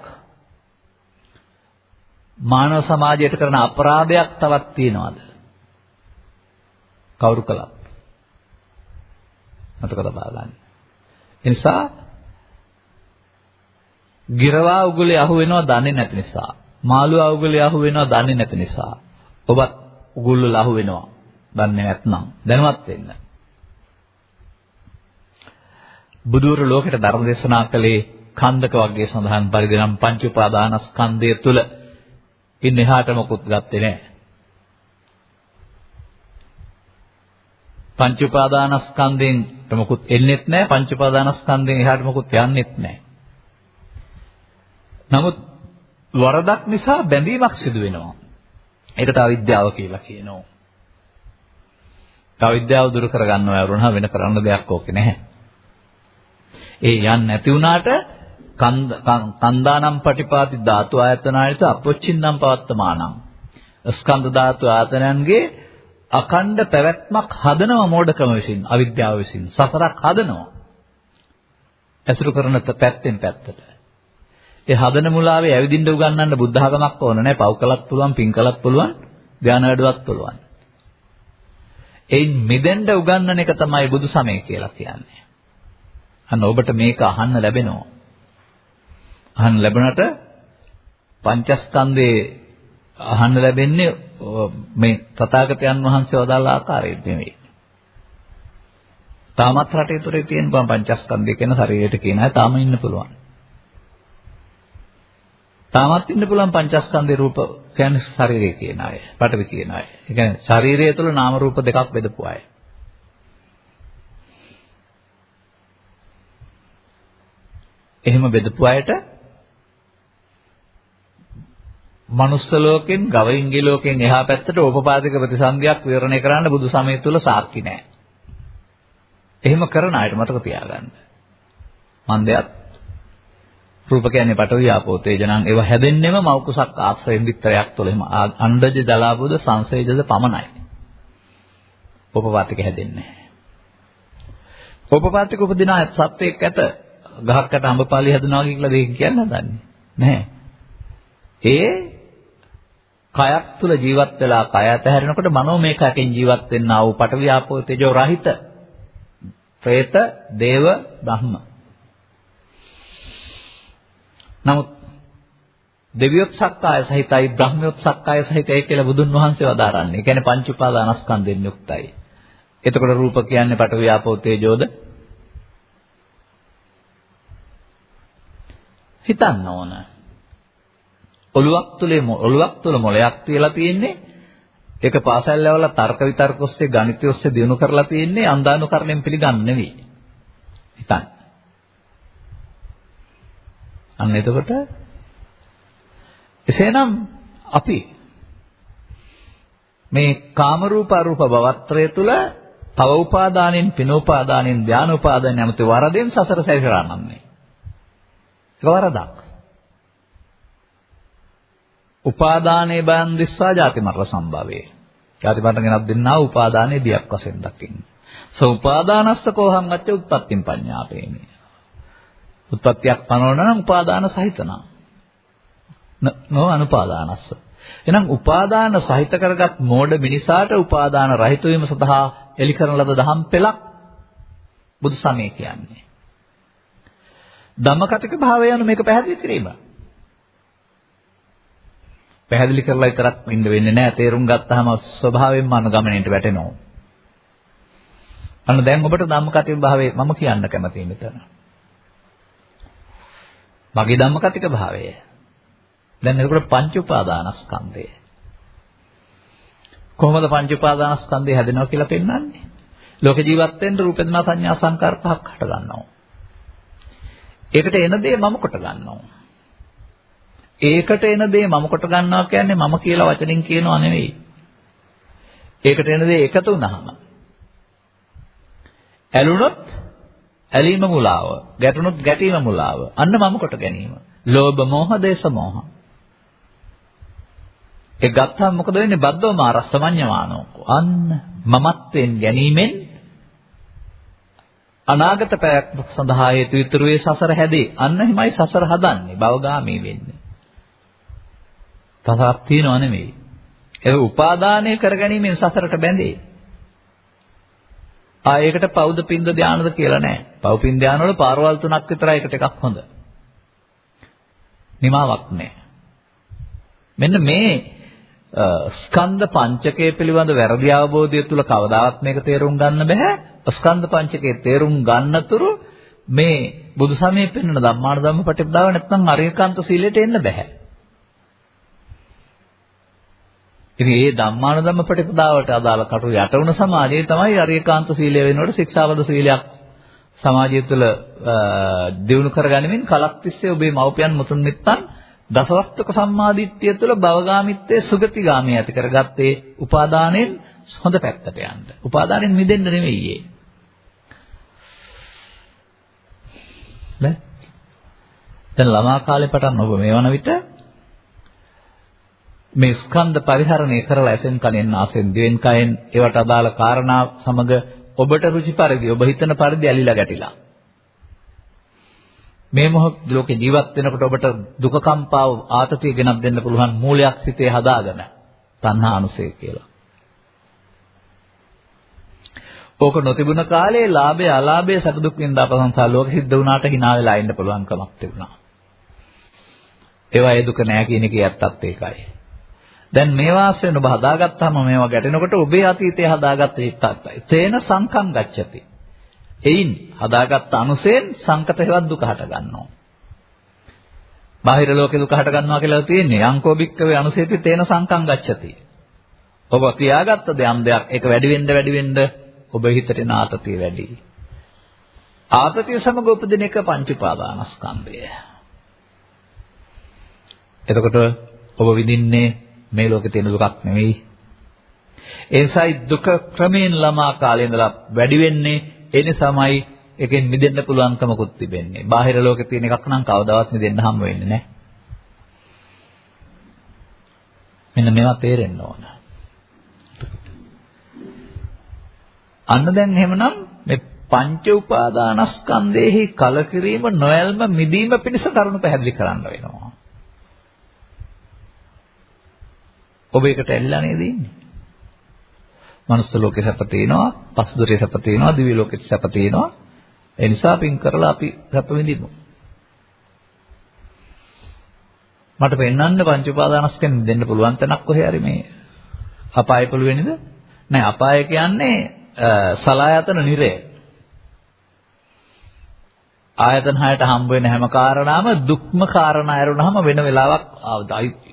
මානව සමාජයට කරන අපරාධයක් තවත් තියනවාද? කවුරු කළත්? මතක තබා ගන්න. ඒ නිසා ගිරවා උගුලේ අහු වෙනවා දන්නේ නැති නිසා. මාළුවා උගුලේ අහු වෙනවා දන්නේ නැති නිසා. ඔබත් උගුල් වල අහු වෙනවා. දන්නේ නැත්නම් දැනුවත් වෙන්න. බුදුර ලෝකෙට ධර්ම දේශනා කළේ කන්දක වර්ගයේ සඳහන් පරිදි නම් පංච උපාදානස්කන්ධය තුල ඉන්න එහාට මොකුත් ගත්තේ නැහැ. පංච උපාදානස්කන්ධයෙන් මොකුත් එන්නේත් නැහැ පංච උපාදානස්කන්ධයෙන් එහාට මොකුත් යන්නේත් නැහැ. නමුත් වරදක් නිසා බැඳීමක් සිදු වෙනවා. ඒකට අවිද්‍යාව කියලා කියනවා. අවිද්‍යාව දුරු කරගන්නව වරුණා වෙන කරන්න දෙයක් ඕකේ නැහැ. ඒ යන්නේ නැති වුණාට කන්දානම් පටිපාති ධාතු ආයතනායත අපොච්චින්නම් පවත්තමානම් ස්කන්ධ ධාතු ආයතනයන්ගේ අකණ්ඩ පැවැත්මක් හදනව මෝඩකම විසින් අවිද්‍යාව විසින් සසරක් හදනවා. ඇසුරු කරන පැත්තෙන් පැත්තට. ඒ හදන මුලාවේ ඇවිදින්න උගන්වන්න බුද්ධ ආගමක් ඕන නැහැ. පව් කළත් පුළුවන්, පින් කළත් පුළුවන්, ධාන වැඩුවත් පුළුවන්. එයින් මිදෙන්න උගන්වන එක තමයි බුදු සමය කියලා කියන්නේ. අන්න ඔබට මේක අහන්න ලැබෙනවා. අහන්න ලැබුණට පංචස්කන්ධේ අහන්න ලැබෙන්නේ මේ තථාගතයන් වහන්සේ වදාළ ආකාරයෙන් නෙවෙයි. තාමත් රටේ තුරේ තියෙන පංචස්කන්ධය කියන ශරීරයට කියන අය තාම ඉන්න පුළුවන්. තාමත් ඉන්න පුළුවන් පංචස්කන්ධේ රූප කියන්නේ ශරීරය කියන අය, පටවි කියන අය. ඒ කියන්නේ ශරීරය තුළ නාම රූප දෙකක් බෙදපු අය. එහෙම බෙදපු අයට මනුස්ස ලෝකෙන්, ගවයින්ගේ ලෝකෙන් එහා පැත්තට ඕපපාදික ප්‍රතිසන්දියක් විවරණය කරන්න බුදු සමය තුල සාක්ෂි නැහැ. එහෙම කරන අයට මතක තියාගන්න. මන්දයක් රූප කියන්නේ පඨවි ආපෝ තේජනං ඒව හැදෙන්නෙම මව් කුසක් ආශ්‍රයෙන් විතරයක් තුළ එහෙම අණ්ඩජ ජලාබුද සංසේජද පමණයි. උපපාතික හැදෙන්නේ නැහැ. උපපාතික උපදින සත්‍යයක් ඇත ගහකට අඹපාලි හැදුනා කියලා දෙයක් කියන්න හදන්නේ නැහැ. ඒ කයක් තුල ජීවත් වෙලා කය ඇතහැරෙනකොට මනෝමය කයකින් ජීවත් වෙන්නා වූ පඨවි ආපෝ තේජෝ රහිත പ്രേත දේව බ්‍රහ්ම නමුත් දෙවියොත් සක්කාය සහිතයි බ්‍රහ්මියොත් සක්කාය සහිතයි කියලා බුදුන් වහන්සේ වදාරන්නේ. ඒ කියන්නේ පංච උපාදානස්කන්ධෙන් යුක්තයි. එතකොට රූප කියන්නේ පඨවි ආපෝ තේජෝද? හිතන්න ඕන. ඔලුවක් තුලේ ඔලුවක් තුල මොලයක් තියලා තියෙන්නේ ඒක පාසල් ලෙවල තර්ක විතර්ක ඔස්සේ ගණිතය ඔස්සේ දිනු කරලා තියෙන්නේ අන්දානුකරණයෙන් පිළිගන්න නෙවෙයි. හිතන්න. අන්න එතකොට එසේනම් අපි මේ කාම රූප අරූප භවත්‍රය තුල තව උපාදානෙන් පිනෝපාදානෙන් ධානෝපාදානෙන් නැමති වරදෙන් සසර සැරිසරන්නන්නේ. ඒක වරදක්. උපාදානේ බයන් දිස්සා ජාති මරණ සම්භවේ. ජාති මරණ ගෙනත් දෙන්නා උපාදානේ දියක් වශයෙන් දකින්න. සෝ උපාදානස්ස කෝහං අච්ච උත්පත්තිම් පඤ්ඤාපේමි. උත්පත්තියක් පනවන නම් උපාදාන සහිතනම්. නෝ අනුපාදානස්ස. එහෙනම් උපාදාන සහිත කරගත් මෝඩ මිනිසාට උපාදාන රහිත වීම සඳහා එලි කරන ලද දහම් පෙළක් බුදු සමය කියන්නේ. ධම්මකතික භාවය යනු මේක පැහැදිලි කිරීම. පැහැදිලි කරලා විතරක් ඉන්න වෙන්නේ නැහැ. තේරුම් ගත්තාම ස්වභාවයෙන්ම අනුගමනයට වැටෙනවා. අන්න දැන් ඔබට ධම්මකතික භාවය මම කියන්න කැමතියි මෙතන. මගේ ධම්මකතික භාවය. දැන් එතකොට පංච උපාදානස්කන්ධය. කොහොමද පංච උපාදානස්කන්ධය හැදෙනවා කියලා පෙන්වන්නේ? ලෝක ජීවත් වෙන්න රූප වේදනා සංඥා සංකාර පහක් හට ගන්නවා. ඒකට එන දේ මම කොට ගන්නවා. ඒකට එන දේ මම කොට ගන්නවා කියන්නේ මම කියලා වචනින් කියනවා නෙවෙයි. ඒකට එන දේ එකතු වුනහම ඇලුනොත් ඇලීම මුලාව, ගැටුනොත් ගැටීම මුලාව. අන්න මම කොට ගැනීම. ලෝභ මෝහ දේශ මෝහ. ඒ ගත්තාම මොකද වෙන්නේ? බද්දෝ මාරස්සමඤ්ඤමානෝ. අන්න මමත්වෙන් ගැනීමෙන් අනාගත පැයක් සඳහා හේතු විතර වේ සසර හැදේ. අන්න හිමයි සසර හදන්නේ. භවගාමී වෙන්නේ. තසක් තියනව නෙමෙයි. ඒක උපාදානය කරගැනීමෙන් සසරට බැඳේ. ආ ඒකට පෞද පින්ද ධානද කියලා නෑ. පව් පින් ධාන වල පාරවල් තුනක් විතරයි එකට එකක් හොඳ. නිමාවක් නෑ. මෙන්න මේ ස්කන්ධ පංචකය පිළිබඳ වැරදි අවබෝධය තුල කවදාවත් මේක තේරුම් ගන්න බෑ. ස්කන්ධ පංචකයේ තේරුම් ගන්නතුරු මේ බුදු සමයේ පෙන්වන ධම්මාන ධම්ම පටිපදාව නැත්නම් අරියකාන්ත සීලයට එන්න බෑ. ඉතින් මේ ධම්මාන ධම්ම ප්‍රතිපදාවට අදාළ කටු යට වුණ සමාජයේ තමයි අරියකාන්ත සීලය වෙනකොට ශික්ෂාපද සීලයක් සමාජය තුළ දියුණු කරගනිමින් කලක් තිස්සේ ඔබේ මව්පියන් මුතුන් මිත්තන් දසවස්තක සම්මාදිට්ඨිය තුළ භවගාමිත්වයේ සුගතිගාමී ඇති කරගත්තේ උපාදානෙන් හොඳ පැත්තට යන්න. උපාදානෙන් මිදෙන්න නෙවෙයි ඒ. දැන් ළමා කාලේ පටන් ඔබ මේ වන විට මේ ස්කන්ධ පරිහරණය කරලා ඇසෙන් කනෙන් නාසෙන් දිවෙන් කයෙන් ඒවට අදාළ කාරණා සමග ඔබට රුචි පරිදි ඔබ හිතන පරිදි ඇලිලා ගැටිලා මේ මොහොත ලෝකේ ජීවත් වෙනකොට ඔබට දුක කම්පාව ආතතිය ගෙනත් දෙන්න පුළුවන් මූලයක් සිතේ හදාගෙන තණ්හා අනුසය කියලා. ඕක නොතිබුණ කාලේ ලාභය අලාභය සැප දුක් විඳා ප්‍රසංසා ලෝක සිද්ධ වුණාට hina වෙලා ඉන්න පුළුවන් කමක් තිබුණා. ඒවා ඒ දුක නෑ කියන එක යත්තත් ඒකයි. දැන් මේ වාසයෙන් ඔබ හදාගත්තාම මේවා ගැටෙනකොට ඔබේ අතීතයේ හදාගත්ත චිත්තත්තයි. තේන සංකම් ගච්ඡති. එයින් හදාගත්ත අනුසයෙන් සංකත හේවත් දුක හට ගන්නවා. බාහිර ලෝකේ දුක හට ගන්නවා කියලා තියෙන්නේ යංකෝ බික්කවේ අනුසේති තේන සංකම් ගච්ඡති. ඔබ තියාගත්ත දෙයක් දෙයක් ඒක වැඩි වෙන්න වැඩි වෙන්න ඔබ හිතට එන ආතතිය වැඩි. ආතතිය සමග උපදින එක පංච උපාදානස්කන්ධය. එතකොට ඔබ විඳින්නේ මේ ලෝකේ තියෙන දුකක් නෙවෙයි. ඒසයි දුක ක්‍රමයෙන් ළමා කාලේ ඉඳලා වැඩි වෙන්නේ ඒ නිසාමයි එකෙන් මිදෙන්න පුළුවන්කමකුත් තිබෙන්නේ. බාහිර ලෝකේ තියෙන එකක් නම් කවදාවත් මිදෙන්න හම්බ වෙන්නේ නැහැ. මෙන්න මේවා තේරෙන්න ඕන. අන්න දැන් එහෙමනම් මේ පංච උපාදානස්කන්ධෙහි කලකිරීම නොයල්ම මිදීම පිණිස කරුණු පැහැදිලි කරන්න වෙනවා. ඔබ ඒකට ඇලිලා නේද ඉන්නේ? මනුස්ස ලෝකේ සැප තියෙනවා, පස්දුරේ සැප තියෙනවා, දිව්‍ය ලෝකේ සැප තියෙනවා. ඒ නිසා පින් කරලා අපි සැප විඳිමු. මට පෙන්වන්න පංච උපාදානස්කෙන් දෙන්න පුළුවන් තැනක් කොහේ හරි මේ අපාය පුළුවෙනිද? නෑ අපාය කියන්නේ සලායතන නිරය. ආයතන හයට හම්බ වෙන හැම කාරණාම දුක්ම කාරණා ඇරුණාම වෙන වෙලාවක්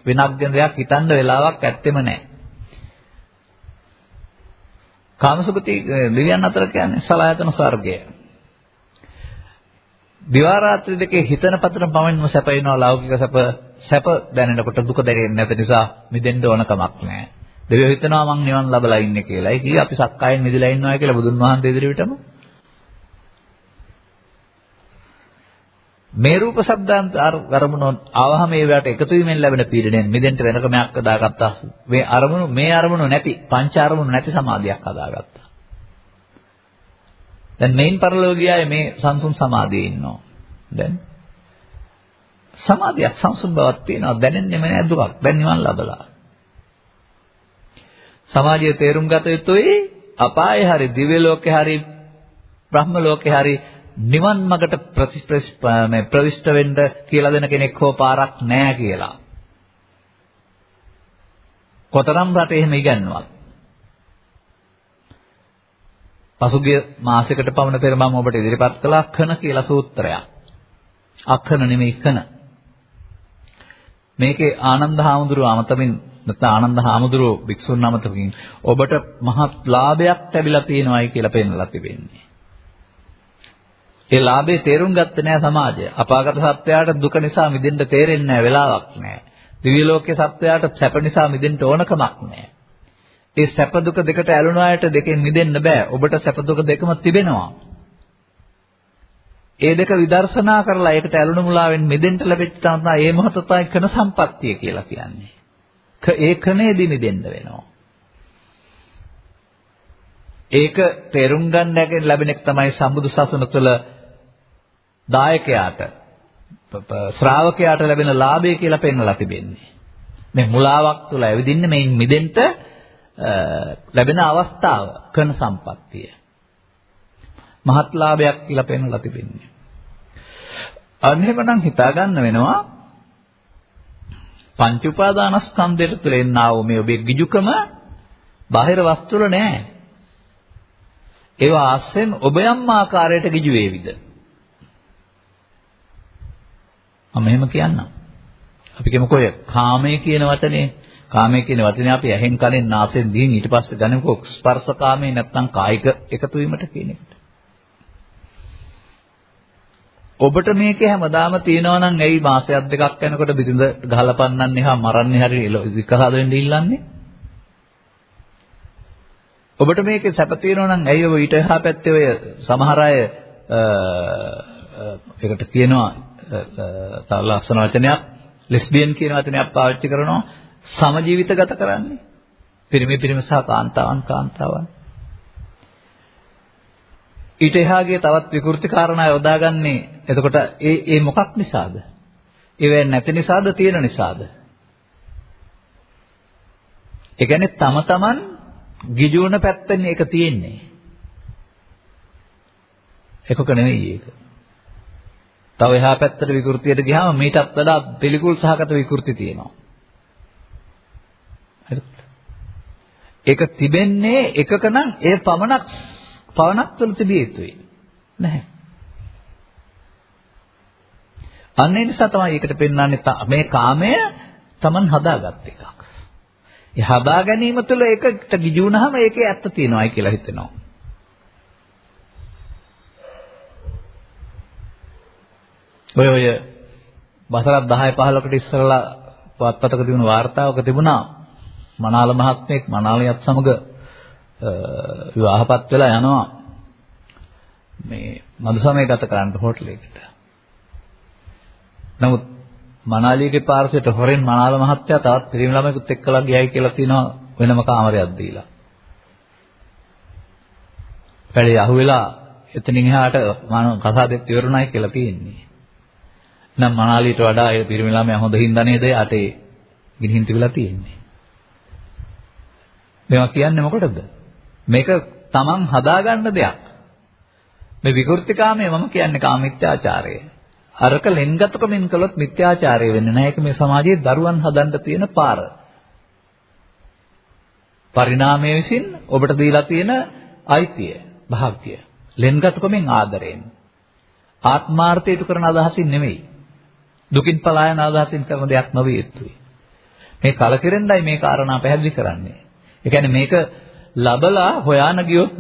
වෙනක් ගැන දෙයක් හිතන්න වෙලාවක් ඇත්තෙම නැහැ. කාමසුගති දෙවියන් අතර කියන්නේ සලායතන ස්වර්ගය. දිවා රාත්‍රී දෙකේ හිතන පතන පමණම සැප වෙනවා ලෞකික සැප සැප දැනෙනකොට දුක දැනෙන්නේ නැති නිසා මිදෙන්න ඕන කමක් නැහැ. දෙවියෝ හිතනවා මං නිවන් ලබලා ඉන්නේ කියලා. ඒ කිය අපි සක්කායෙන් මිදලා ඉන්නවා කියලා බුදුන් වහන්සේ ඉදිරියටම මේ රූප ශබ්දාන්ත අරමුණු ආවහම ඒවට එකතු වීමෙන් ලැබෙන පීඩණයෙන් මිදෙන්න වෙන ක්‍රමයක් හදාගත්තා. මේ අරමුණු මේ අරමුණු නැති පංච අරමුණු නැති සමාධියක් හදාගත්තා. දැන් මේන් පරලෝකියාවේ මේ සංසුන් සමාධියේ ඉන්නවා. දැන් සමාධියක් සංසුන් බවක් තියෙනවා දැනෙන්නෙම නෑ දුකක්. දැන් නිවන් ලබලා. සමාජයේ තේරුම් ගත යුතුයි අපායේ හරි දිව්‍ය ලෝකේ හරි බ්‍රහ්ම ලෝකේ හරි නිවන් මගට ප්‍රවිෂ්ඨ වෙන්න කියලා දෙන කෙනෙක් හෝ පාරක් නැහැ කියලා. කොතරම් රටේ එහෙම ඉගන්වුවත්. පසුගිය මාසයකට පමණ පෙර මම ඔබට ඉදිරිපත් කළ අක්ඛන කියලා සූත්‍රයක්. අක්ඛන නෙමෙයි කන. මේකේ ආනන්ද හාමුදුරුව අමතමින් නැත්නම් ආනන්ද හාමුදුරුව භික්ෂුන් අමතමින් ඔබට මහත් ලාභයක් ලැබිලා තියෙනවායි කියලා පෙන්වලා තිබෙන්නේ. ඒ ලාභේ තේරුම් ගත්තේ නැහැ සමාජය. අපාගත සත්වයාට දුක නිසා මිදෙන්න තේරෙන්නේ නැහැ වෙලාවක් නැහැ. දිව්‍ය ලෝකයේ සත්වයාට සැප නිසා මිදෙන්න ඕනකමක් නැහැ. ඒ සැප දුක දෙකට ඇලුන අයට දෙකෙන් මිදෙන්න බෑ. ඔබට සැප දුක දෙකම තිබෙනවා. ඒ දෙක විදර්ශනා කරලා ඒකට ඇලුණු මුලාවෙන් මිදෙන්න ලැබෙච්ච තමයි මේ මොහොත තමයි කන සම්පත්තිය කියලා කියන්නේ. ඒ කනේදී මිදෙන්න වෙනවා. ඒක තේරුම් ගන්න ලැබෙන එක තමයි සම්බුදු සසුන තුළ දායකයාට ශ්‍රාවකයාට ලැබෙන ලාභය කියලා පෙන්වලා තිබෙන්නේ. මේ මුලාවක් තුළ ඇවිදින්න මේ මිදෙන්න ලැබෙන අවස්ථාව කන සම්පත්තිය. මහත් ලාභයක් කියලා පෙන්වලා තිබෙන්නේ. අන්න එහෙමනම් හිතා ගන්න වෙනවා පංච උපාදානස්කන්ධයට තුළ එන්නා වූ මේ ඔබේ ගිජුකම බාහිර වස්තු වල නෑ. ඒවා ආශ්‍රයෙන් ඔබ යම් ආකාරයකට ගිජු වේවිද? මම එහෙම කියන්නම්. අපි කියමුකෝ කාමය කියන වචනේ කාමය කියන වචනේ අපි ඇහෙන් කනෙන් නාසයෙන් දිහින් ඊට පස්සේ ගන්නකො ස්පර්ශ කාමේ නැත්නම් කායික එකතු වීමට කියන එකට. ඔබට මේකේ හැමදාම තියෙනවා නම් ඇයි මාසයක් දෙකක් යනකොට බිඳ ගහලා පන්නන්නේ හා මරන්නේ හරි විකහාද වෙන්න ඉල්ලන්නේ? ඔබට මේකේ සැප තියෙනවා නම් ඇයි ඔබ ඊට එහා පැත්තේ ඔය සමහර අය ඒකට කියනවා තව ලස්සන වචනයක් ලෙස්බියන් කියන වචනයක් පාවිච්චි කරනවා සමජීවිත ගත කරන්නේ. පිරිමි පිරිමි සහ කාන්තාවන් කාන්තාවන්. ඊට එහාගේ තවත් විකෘති කාරණා යොදාගන්නේ එතකොට ඒ ඒ මොකක් නිසාද? ඒවෙන් නැති නිසාද තියෙන නිසාද? ඒ කියන්නේ තම තමන් ගිජුවන පැත්තෙන් ඒක තියෙන්නේ. එකක නෙවෙයි ඒක. තව එහා පැත්තට විකෘතියට ගියාම මීටත් වඩා පිළිකුල් සහගත විකෘති තියෙනවා. හරිද? ඒක තිබෙන්නේ එකක නම් ඒ පමණක් පවණක් තුළ තිබිය යුතුයි. නැහැ. අන්න ඒ නිසා තමයි ඒකට පෙන්වන්නේ මේ කාමය Taman හදාගත් එකක්. ඒ හදා ගැනීම තුළ ඒකට ගිජු වුණාම ඒකේ ඇත්ත තියෙනවායි කියලා හිතෙනවා. ඔය ඔය වසරක් 10 15කට ඉස්සරලා පත්පතක තිබුණු වාර්තාවක තිබුණා මනාල මහත්මයෙක් මනාලියත් සමග විවාහපත් වෙලා යනවා මේ මදුසමය ගත කරන්න හෝටලයකට. නමුත් මනාලියගේ පාර්ශ්වයට හොරෙන් මනාල මහත්තයා තවත් පිරිමි ළමයෙකුත් එක්කලා ගියයි කියලා තියෙනවා වෙනම කාමරයක් දීලා. වැඩේ අහුවෙලා එතනින් එහාට මම කසාදෙත් ඉවරුණයි කියලා තියෙන්නේ. නම් මනාලියට වඩා ඒ පිරිමි ළමයා හොඳ හින්දා නේද යටේ ගිනිහින් තිබිලා තියෙන්නේ. මේවා කියන්නේ මොකටද? මේක තමන් හදාගන්න දෙයක්. මේ විකෘතිකාමයේ මම කියන්නේ කාමිත්‍යාචාරය. අරක ලෙන්ගතකමින් කළොත් මිත්‍යාචාරය වෙන්නේ නැහැ. ඒක මේ සමාජයේ දරුවන් හදන්න තියෙන පාර. පරිණාමය විසින් ඔබට දීලා තියෙන අයිතිය, භාග්‍ය. ලෙන්ගතකමින් ආදරයෙන්. ආත්මාර්ථයට කරන අදහසින් නෙමෙයි. දුකින් පලා යන අදහසින් කරන දෙයක් නොවිය යුතුයි. මේ කලකිරෙන්නයි මේ කාරණා පැහැදිලි කරන්නේ. ඒ කියන්නේ මේක ලබලා හොයාන ගියොත්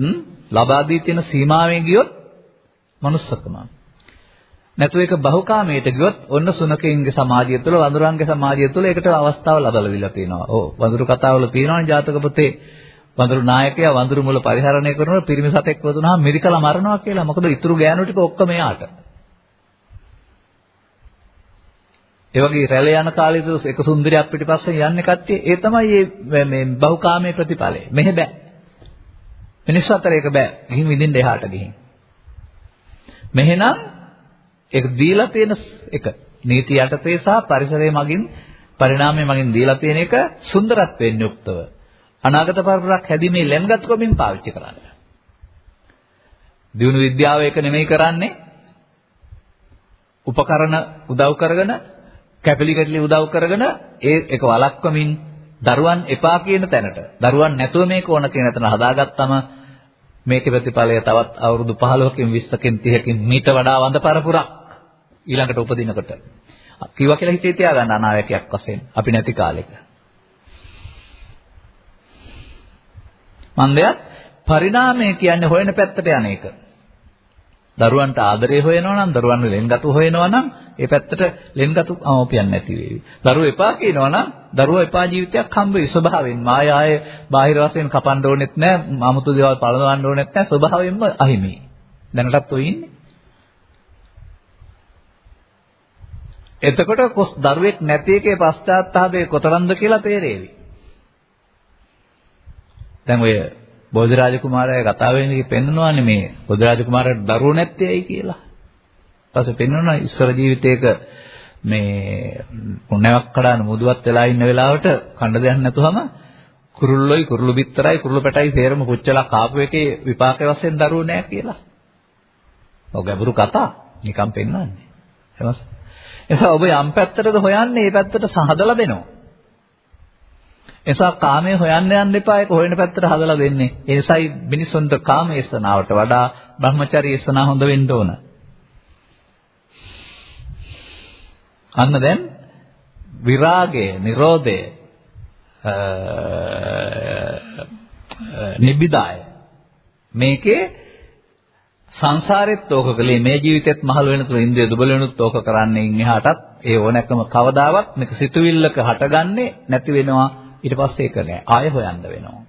ලබා දී තියෙන සීමාවෙන් ගියොත් manussකම. නැතු ඒක බහුකාමයට ගියොත් ඔන්න සුනකයින්ගේ සමාජය තුළ වඳුරන්ගේ සමාජය තුළ ඒකට අවස්ථාව ලබලා දීලා තියෙනවා. ඔව් වඳුරු කතාවල තියෙනවානේ ජාතක පොතේ වඳුරු නායකයා වඳුරු මුල පරිහරණය කරනකොට පිරිමි සතෙක් වදුනහම මිරිකලා මරනවා කියලා. මොකද ඉතුරු ගෑනු ටික ඔක්කොම එයාට. ඒ වගේ රැළ යන කාලේ එක සුන්දරියක් පිටිපස්සෙන් යන්නේ කට්ටිය. ඒ තමයි මේ මේ බහුකාමයේ ප්‍රතිඵලය. මෙහෙ බෑ. මිනිස්සු අතර ඒක බෑ. ගිහින් විඳින්න එහාට ගිහින්. මෙහෙනම් ඒක දීලා තියෙන එක නීති යටතේ සහ පරිසරයේ මගින් පරිණාමයේ මගින් දීලා තියෙන එක සුන්දරත්වයෙන් යුක්තව අනාගත පරපරක් හැදීමේ ලැම්ගත්කමින් පාවිච්චි කරන්න. දිනු විද්‍යාව එක නෙමෙයි කරන්නේ. උපකරණ උදව් කරගෙන කැපිලි කැටලි උදව් කරගෙන ඒ එක වළක්වමින් දරුවන් එපා කියන තැනට දරුවන් නැතුව මේක ඕන කියන තැන හදාගත්තම මේකේ ප්‍රතිඵලය තවත් අවුරුදු 15කින් 20කින් 30කින් මීට වඩා වඳ පරපුරක් ඊළඟට උපදිනකොට කිව්වා කියලා හිතේ තියාගන්න අනාවැකයක් වශයෙන් අපි නැති කාලෙක මන්දයක් පරිණාමය කියන්නේ හොයන පැත්තට යන එක. දරුවන්ට ආදරේ හොයනවා නම් දරුවන් ලෙන්ගතු හොයනවා නම් ඒ පැත්තට ලෙන්ගතු අමෝපියන් නැති වේවි. දරුවෝ එපා කියනවා නම් දරුවෝ එපා ජීවිතයක් හම්බ වෙයි ස්වභාවයෙන්. මාය ආයේ බාහිර වශයෙන් කපන්න ඕනෙත් නැහැ, 아무තු දේවල් පළඳවන්න ඕනෙත් නැහැ, ස්වභාවයෙන්ම අහිමි. දැනටත් ඔය ඉන්නේ. එතකොට කොස් දරුවෙක් නැති එකේ පශ්චාත්තාපය කොතරම්ද කියලා තේරෙවි. දැන් ඔය බෝධිරාජ කුමාරයා කතා වෙන්නේ පෙන්නනවානේ මේ බෝධිරාජ කුමාරයාට දරුවෝ නැත්තේ ඇයි කියලා. ඊපස්සේ පෙන්වනවා ඉස්සර ජීවිතේක මේ පුණ්‍යාවක් කඩන මුදුවත් වෙලා ඉන්න වෙලාවට කණ්ඩ දෙයක් නැතුවම කුරුල්ලොයි කුරුළු බිත්තරයි කුරුළු පැටයි තේරම කුච්චලා කාපු එකේ විපාක වශයෙන් දරුවෝ නැහැ කියලා. ඔය ගැඹුරු කතා නිකන් පෙන්වන්නේ. එහෙමද? එසා ඔබ යම් පැත්තටද හොයන්නේ ඒ පැත්තට සහදලා දෙනවා. එසා කාමයේ හොයන්න යන්න එපා ඒක හොයන පැත්තට හදලා දෙන්නේ. ඒ නිසායි මිනිසුන්ට කාමයේසනාවට වඩා බ්‍රහ්මචාරීයසනා හොඳ වෙන්න ඕන. අන්න දැන් විරාගය, නිරෝධය, නිබ්බිදාය. මේකේ සංසාරෙත් ඕක කලේ මේ ජීවිතෙත් මහල වෙන තුරු ඉන්ද්‍රිය දුබල වෙනුත් ඕක කරන්නේ ඉන්නහටත් ඒ ඕනෑකම කවදාවත් මේක සිතුවිල්ලක හටගන්නේ නැති වෙනවා. ඊට පස්සේ ඒක නෑ. ආයෙ හොයන්න වෙනවා.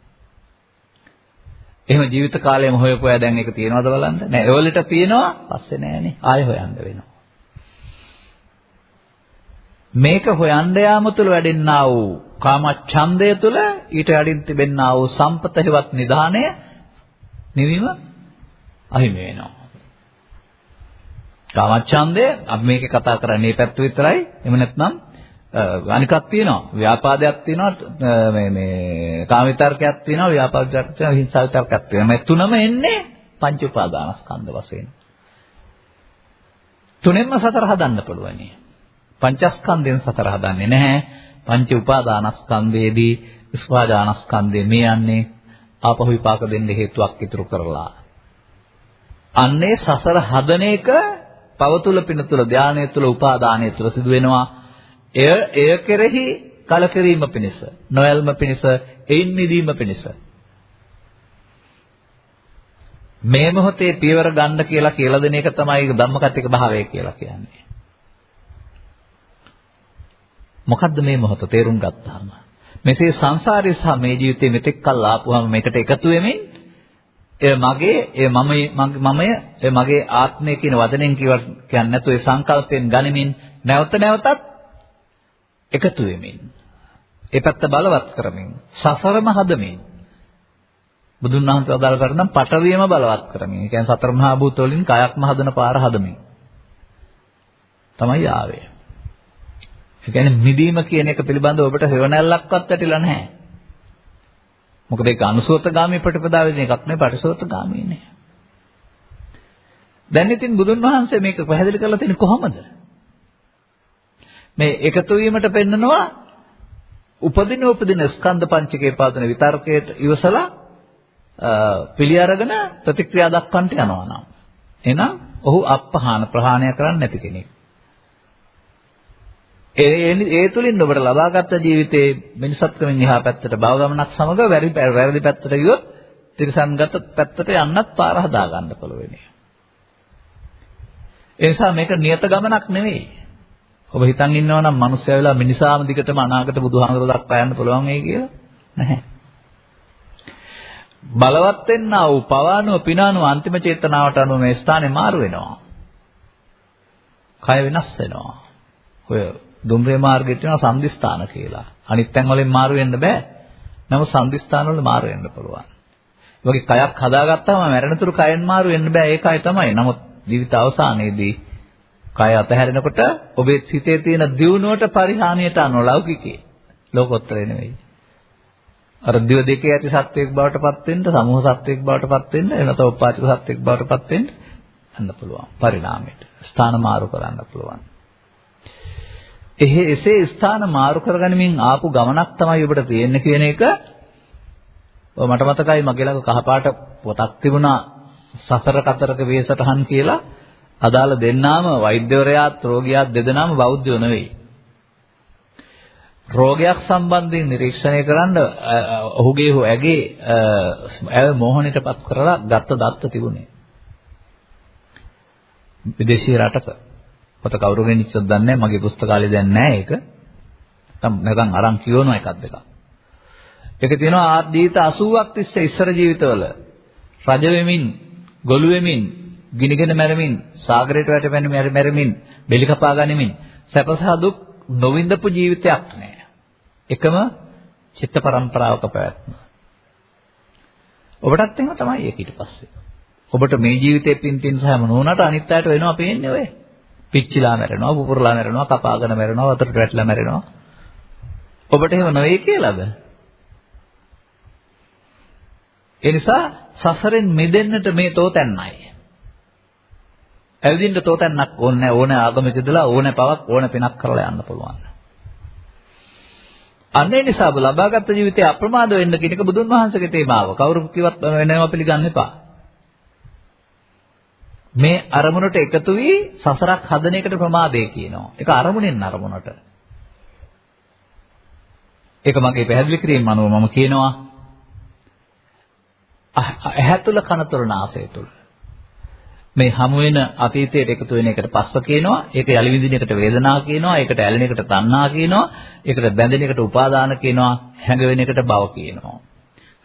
එහෙම ජීවිත කාලයම හොයපු අය දැන් ඒක තියනවද බලන්න? නෑ. ඒවලට තියනවා. පස්සේ නෑනේ. ආයෙ හොයන්න වෙනවා. මේක හොයන්න යාම තුළ වැඩෙන්නා වූ කාමච්ඡන්දය තුළ ඊට යටින් තිබෙන්නා වූ සම්පත හේවත් නිදාණය නිවීම අහිමි වෙනවා. කාමච්ඡන්දය අපි මේකේ කතා කරන්නේ මේ පැත්ත විතරයි. එහෙම නැත්නම් අනිකක් තියෙනවා ව්‍යාපාදයක් තියෙනවා මේ මේ කාම විතර්කයක් තියෙනවා ව්‍යාපාද විතර්කයක් තියෙනවා හිංසා විතර්කයක් තියෙනවා මේ තුනම එන්නේ පංච උපාදානස්කන්ධ වශයෙන් තුනෙන්ම සතර හදන්න පුළුවන් පංචස්කන්ධයෙන් සතර හදන්නේ නැහැ. පංච උපාදානස්කන්ධයේදී ස්වාදානස්කන්ධය මේ යන්නේ ආපහු විපාක දෙන්න හේතුවක් ඉතුරු කරලා. අන්නේ සසර හදන එක පවතුල පින තුල ධානය තුල උපාදානය තුල සිදු වෙනවා. එය එය කෙරෙහි කලකිරීම පිණිස නොයල්ම පිණිස එයින් මිදීම පිණිස. මේ මොහොතේ පියවර ගන්න කියලා කියලා දෙන එක තමයි ධම්මකත්තික භාවය කියලා කියන්නේ. මොකද්ද මේ මොහොත තේරුම් ගත්තාම? මෙසේ සංසාරයේ සහ මේ ජීවිතේ මෙතෙක් කල් ආපුවම මේකට එකතු වෙමින් එය මගේ එය මම මමය එය මගේ ආත්මය කියන වදනෙන් කියන්නේ නැතු ඒ සංකල්පයෙන් ගනිමින් නැවත නැවතත් එකතු වෙමින් ඒ පැත්ත බලවත් කරමින් සසරම හදමින් බුදුන් වහන්සේ අදාළ කරනම් පටවියම බලවත් කරමින් ඒ කියන්නේ සතර මහා භූත වලින් කයක්ම හදන පාර හදමින් තමයි ආවේ. ඒ කියන්නේ මිදීම කියන එක පිළිබඳව ඔබට හේවණල්ලක්වත් ඇතිලා නැහැ. මොකද ඒක අනුසෝතගාමී ප්‍රතිපදාවේ එකක් නෙවෙයි පටිසෝතගාමී නේ. දැන් ඉතින් බුදුන් වහන්සේ මේක පැහැදිලි කරලා තියෙන්නේ කොහොමද? මේ එකතු වීමට පෙන්නනවා උපදින උපදින ස්කන්ධ පංචකේ පාදන විතර්කයට ඉවසලා පිළි අරගෙන ප්‍රතික්‍රියා දක්වන්නට යනවා නම් එහෙනම් ඔහු අපහාන ප්‍රහාණය කරන්නේ නැති කෙනෙක්. ඒ ඒ තුලින් ඔබට ලබාගත් ජීවිතයේ මිනිසත්කමින් එහා පැත්තට භව ගමනක් සමග වැරදි වැරදි පැත්තට ගියොත් තිරසන්ගත පැත්තට යන්නත් පාර හදා ගන්න පුළුවන්. ඒ නිසා මේක නියත ගමනක් නෙවෙයි. ඔබ හිතන් ඉන්නවා නම් මිනිස්සයා වෙලා මිනිසාම දිගටම අනාගත බුදුහාමුදුරුවෝ දක්වා යන්න පුළුවන් වෙයි කියලා නැහැ. බලවත් වෙන්නා වූ පවානුව පිනානුව අන්තිම චේතනාවට අනුව මේ ස්ථානේ මාරු වෙනවා. කය වෙනස් වෙනවා. ඔය දුම්රිය මාර්ගෙට යන සංදිස්ථාන කියලා. අනිත් තැන් වලින් මාරු වෙන්න බෑ. නමුත් සංදිස්ථාන වල මාරු වෙන්න පුළුවන්. ඒ වගේ කයක් හදාගත්තාම මැරෙනතුරු කයෙන් මාරු වෙන්න බෑ ඒකයි තමයි. නමුත් ජීවිත අවසානයේදී කය අතහැරෙනකොට ඔබේ සිතේ තියෙන දියුණුවට පරිහානියට අනලෞකිකේ ලෝකෝත්තර නෙවෙයි. අර දිව දෙකේ ඇති සත්වයක් බවට පත් වෙන්න, සමූහ සත්වයක් බවට පත් වෙන්න, එනත උපාචික සත්වයක් බවට පත් වෙන්න යන්න පුළුවන් පරිණාමයට. ස්ථාන මාරු කරන්න පුළුවන්. එහෙ එසේ ස්ථාන මාරු කරගනිමින් ආපු ගමනක් තමයි ඔබට තියෙන්නේ කියන එක ඔය මට මතකයි මගේ ළඟ කහපාට පොතක් තිබුණා සසර කතරක වේසටහන් කියලා අදාළ දෙන්නාම වෛද්‍යවරයාත් රෝගියාත් දෙදෙනාම බෞද්ධයෝ නෙවෙයි. රෝගයක් සම්බන්ධයෙන් නිරීක්ෂණය කරන්න ඔහුගේ හෝ ඇගේ ඇව මෝහණයටපත් කරලා ගත්ත දත්ත තිබුණේ. විදේශීය රටක. පොත කවුරුගෙන් ඉච්චොත් දන්නේ මගේ පුස්තකාලේ දැන් නැහැ ඒක. නැත්නම් අරන් කියවන එකක් දෙකක්. ඒක තියෙනවා ආදීත 80ක් තිස්සේ ඉස්සර ජීවිතවල රජ වෙමින්, ගොළු වෙමින්, ගිනිගෙන මැරෙමින්, සාගරයට වැටෙමින් මැරෙමින්, බෙලි කපා ගනිමින් සැපසහ දුක් නොවින්දපු ජීවිතයක් නෑ. එකම චිත්ත පරම්පරාවක පැවැත්ම. ඔබටත් එහෙම තමයි ඒක ඊට පස්සේ. ඔබට මේ ජීවිතේ පින් පින් සෑම නොවුනට අනිත් අයට වෙනවා පේන්නේ ඔය. පිච්චිලා මැරෙනවා, පුපුරලා මැරෙනවා, කපාගෙන මැරෙනවා, වතුරට වැටලා මැරෙනවා. ඔබට එහෙම නෙවෙයි කියලාද? ඒ නිසා සසරෙන් මිදෙන්නට මේ තෝතැන්නයි. ඇවිදින්න තෝතැන්නක් ඕනේ ඕන ආගමක ඉඳලා ඕන පවක් ඕන පිනක් කරලා යන්න පුළුවන්. අන්නේ නිසා ඔබ ලබාගත් ජීවිතේ අප්‍රමාද වෙන්න කියන එක බුදුන් වහන්සේගේ තේමාව. කවුරු කිව්වත් වෙනව පිළිගන්න එපා. මේ අරමුණට එකතු වී සසරක් හදන එකට ප්‍රමාදය කියනවා. ඒක අරමුණෙන් අරමුණට. ඒක මගේ පැහැදිලි කිරීම අනුව මම කියනවා. ඇහැ තුල කන තුල නාසය තුල. මේ හමු වෙන අතීතයට එකතු වෙන එකට පස්ස කියනවා. ඒක යලි විඳින එකට වේදනා කියනවා. ඒකට ඇලෙන එකට තණ්හා කියනවා. ඒකට බැඳෙන එකට උපාදාන කියනවා. හැඟවෙන එකට භව කියනවා.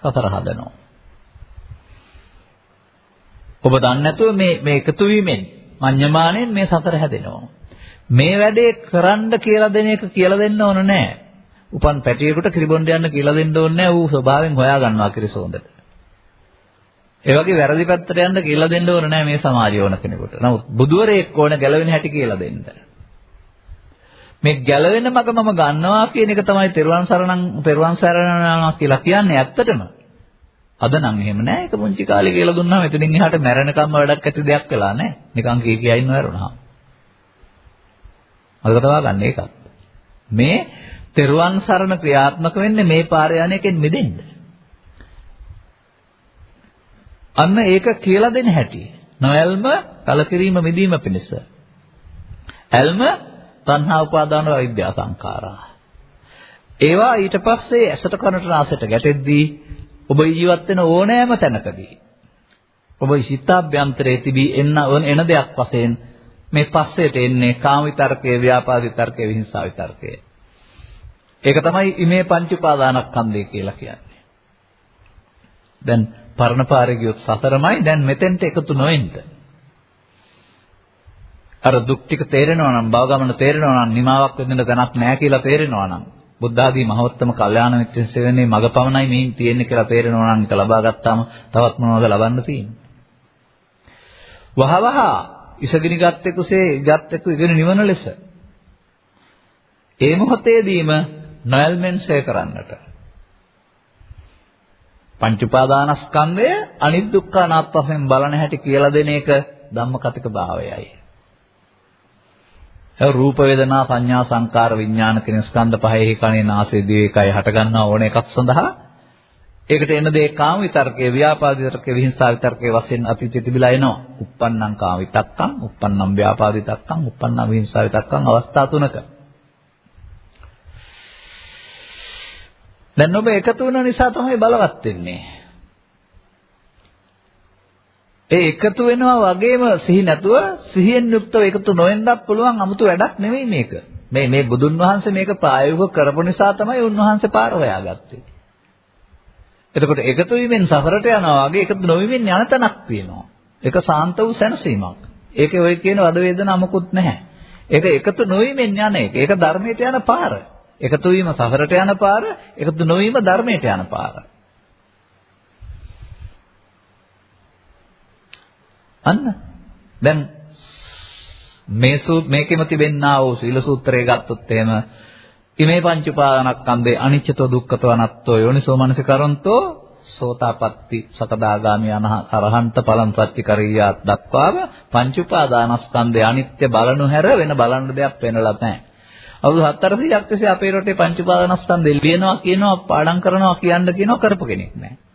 සතර හදනවා. ඔබ දන්නේ නැතුව මේ මේ එකතු වීමෙන් මඤ්ඤමාණයෙන් මේ සතර හැදෙනවා මේ වැඩේ කරන්න කියලා දෙන එක කියලා දෙන්න ඕන නෑ උපන් පැටියෙකුට කිරිබොණ්ඩ යන්න කියලා දෙන්න ඕනේ නෑ ඌ ස්වභාවයෙන් හොයා ගන්නවා කිරිසෝඳට ඒ වගේ වැරදි පැත්තට යන්න කියලා දෙන්න ඕන නෑ මේ සමාජය ඕන කෙනෙකුට. නමුත් බුදුවරයෙක් ඕන ගැලවෙන හැටි කියලා දෙන්න. මේ ගැලවෙන මග මම ගන්නවා කියන එක තමයි තෙරුවන් සරණං තෙරුවන් සරණනවා කියලා කියන්නේ ඇත්තටම. අද නම් එහෙම නෑ. ඒක පුංචි කාලේ කියලා දුන්නාම එතනින් එහාට මැරෙනකම්ම වැඩක් ඇති දෙයක් වෙලා නෑ. නිකන් කී කියා ඉන්නව ඇරුණා. අද කතාව ගන්න ඒකත්. මේ තෙරුවන් සරණ ක්‍රියාත්මක වෙන්නේ මේ පාර යන්නේකින් මිදෙන්න. අන්න ඒක කියලා දෙන හැටි. නොඇල්ම කලකිරීම මිදීම පිණිස. ඇල්ම තණ්හා උපාදාන විද්‍යා සංඛාරා. ඒවා ඊට පස්සේ ඇසට කනට නාසයට ගැටෙද්දී ඔබ ජීවත් වෙන ඕනෑම තැනකදී ඔබ සිතාභ්‍යන්තරයේ තිබී එන්න එන දෙයක් වශයෙන් මේ පස්සේට එන්නේ කාම විතර්කයේ ව්‍යාපාද විතර්කයේ විහිංසාව විතර්කයේ. ඒක තමයි ඉමේ පංච උපාදානස්කන්ධය කියලා කියන්නේ. දැන් පරණ පාරේ ගියොත් සතරමයි දැන් මෙතෙන්ට එකතු නොවෙන්න. අර දුක් ටික තේරෙනවා නම් භව ගමන තේරෙනවා නම් නිමාවක් වෙන්න තැනක් නැහැ කියලා තේරෙනවා නම් බුද්ධ ආදී මහවත්තම කල්යාණ මිත්‍රයන්සේ වෙන්නේ මග පමණයි මේ තියෙන්නේ කියලා තේරෙනවා නම් ඒක ලබා ගත්තාම තවත් මොනවද ලබන්න තියෙන්නේ. වහවහ ඉසගිනි ගත්තෙකුසේ ගත්තෙකු ඉගෙන නිවන ලෙස. ඒ මොහොතේදීම නොයල්මෙන් සේ කරන්නට පංච උපාදානස්කන්ධය අනිත් දුක්ඛ අනාත්ම වශයෙන් බලන හැටි කියලා දෙන එක ධම්මකතික භාවයයි. ඒ රූප වේදනා සංඥා සංකාර විඥාන කියන ස්කන්ධ පහේ කණේ නාසයේ දිවේකයි හට ගන්නා ඕන එකක් සඳහා ඒකට එන දේ කාම විතර්කයේ ව්‍යාපාද විතර්කයේ විහිංසා විතර්කයේ වශයෙන් අතීතයේ තිබිලා එනවා. uppannam කාම විතක්කම්, uppannam ව්‍යාපාද විතක්කම්, uppannam විහිංසා විතක්කම් අවස්ථා තුනක. දැන් ඔබ එකතු වෙන නිසා තමයි බලවත් වෙන්නේ. ඒ එකතු වෙනවා වගේම සිහි නැතුව සිහියෙන් යුක්තව එකතු නොවෙන්නත් පුළුවන් 아무තු වැඩක් නෙවෙයි මේක. මේ මේ බුදුන් වහන්සේ මේක ප්‍රායෝගිකව කරපු නිසා තමයි උන්වහන්සේ පාර හොයාගත්තේ. එතකොට එකතු වීමෙන් සසරට යනවා වගේ එකතු නොවීමෙන් යන තැනක් තියෙනවා. ඒක සාන්ත වූ සැනසීමක්. ඒකේ ඔය කියන වද වේදනා මොකුත් නැහැ. ඒක එකතු නොවීමෙන් යන එක. ඒක ධර්මයට යන පාර. එකතු වීම සසරට යන පාර, එකතු නොවීම ධර්මයට යන පාර. අන්න දැන් මේ සූ මේකෙම තිබෙන්නා වූ සීල සූත්‍රය ගත්තොත් එහෙම ඉමේ පංච උපාදානස්කන්ධේ අනිච්චතෝ දුක්ඛතෝ අනත්තෝ යෝනිසෝ මනසිකරන්තෝ සෝතාපට්ටි සකදාගාමි අරහන්ත ඵලං ප්‍රතිකරියාත් දක්වාම පංච උපාදානස්කන්ධේ අනිත්‍ය බලනු හැර වෙන බලන්න දෙයක් වෙනලා නැහැ. අවුරුදු 400ක් තිස්සේ අපේ රටේ පංච උපාදානස්කන්ධේ ලියනවා කියනවා පාඩම් කරනවා කියන්න කියනවා කරපු කෙනෙක් නැහැ.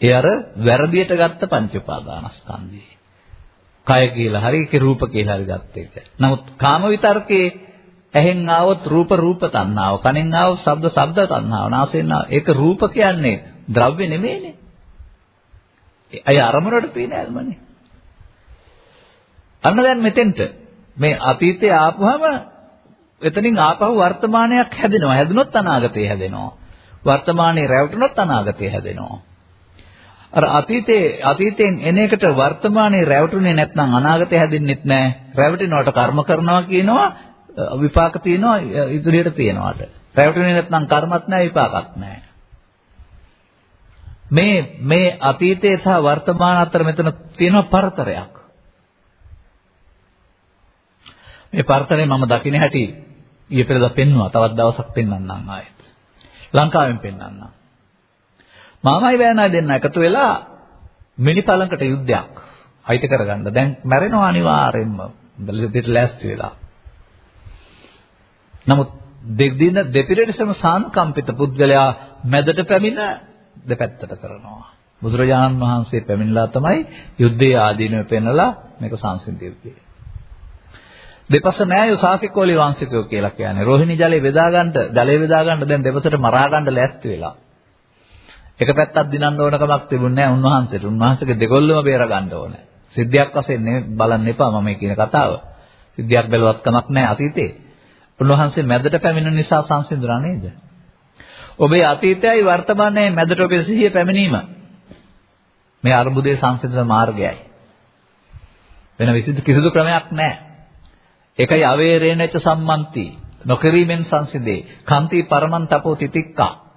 ඒ අර වැරදියට ගත්ත පංච උපාදානස්කන්ධය. කය කියලා හරි ඒකේ රූප කියලා හරි ගත්ත එක. නමුත් කාම විතර්කේ ඇහෙන් ආවොත් රූප රූප තණ්හාව, කනෙන් ආවොත් ශබ්ද ශබ්ද තණ්හාව, නාසයෙන් ඒක රූප කියන්නේ ද්‍රව්‍ය නෙමෙයිනේ. අය අරමුණට තියෙන ඇල්මනේ. අන්න දැන් මෙතෙන්ට මේ අතීතේ ආපුවම එතනින් ආපහු වර්තමානයක් හැදෙනවා. හැදුනොත් අනාගතය හැදෙනවා. වර්තමානයේ රැවටුනොත් අනාගතය හැදෙනවා. අර අතීතයේ අතීතයෙන් එන එකට වර්තමානයේ රැවටුනේ නැත්නම් අනාගතය හැදෙන්නෙත් නැහැ. රැවටෙනවට කර්ම කරනවා කියනවා විපාක තියෙනවා ඉදිරියට තියෙනවාට. රැවටුනේ නැත්නම් කර්මත් නැහැ විපාකත් නැහැ. මේ මේ අතීතයේ සහ වර්තමාන අතර මෙතන තියෙන පරතරයක්. මේ පරතරය මම දකින්න හැටි ඊයේ පෙරදා පෙන්වුවා. තවත් දවසක් පෙන්වන්නම් ආයෙත්. ලංකාවෙන් පෙන්වන්නම්. මාමයි බෑනයි දෙන්න එකතු වෙලා මිනිපලංකට යුද්ධයක් අයිති කරගන්න. දැන් මැරෙනවා අනිවාර්යෙන්ම. දෙලිට ලෑස්ති වෙලා. නමුත් දෙදින දෙපිරටසම සාන්කම්පිත පුද්ගලයා මැදට පැමිණ දෙපැත්තට කරනවා. බුදුරජාණන් වහන්සේ පැමිණලා තමයි යුද්ධයේ ආදීනව පෙන්නලා මේක සංසිඳියුවේ. දෙපස නෑයෝ සාෆිකෝලි වංශිකයෝ කියලා කියන්නේ. රෝහිණි ජලය බෙදා ගන්න, ජලය බෙදා ගන්න දැන් දෙපසට මරා ගන්න ලෑස්ති වෙලා. එක පැත්තක් දිනන්න ඕන කමක් තිබුණේ නැහැ උන්වහන්සේට. උන්වහන්සේගේ දෙගොල්ලම බේර ගන්න ඕනේ. සිද්ධියක් වශයෙන් බලන්න එපා මම කියන කතාව. සිද්ධියක් බැලුවත් කමක් නැහැ අතීතේ. උන්වහන්සේ මැදට පැමිණෙන නිසා සංසිඳුණා නේද? ඔබේ අතීතයයි වර්තමානයයි මැදට ඔබේ සිහිය පැමිණීම. මේ අරුබුදේ සංසිඳන මාර්ගයයි. වෙන විසිදු කිසිදු ක්‍රමයක් නැහැ. ඒකයි අවේරේණච සම්මන්ති නොකිරීමෙන් සංසිඳේ. කාන්ති පරමන් තපෝ තිතික්කා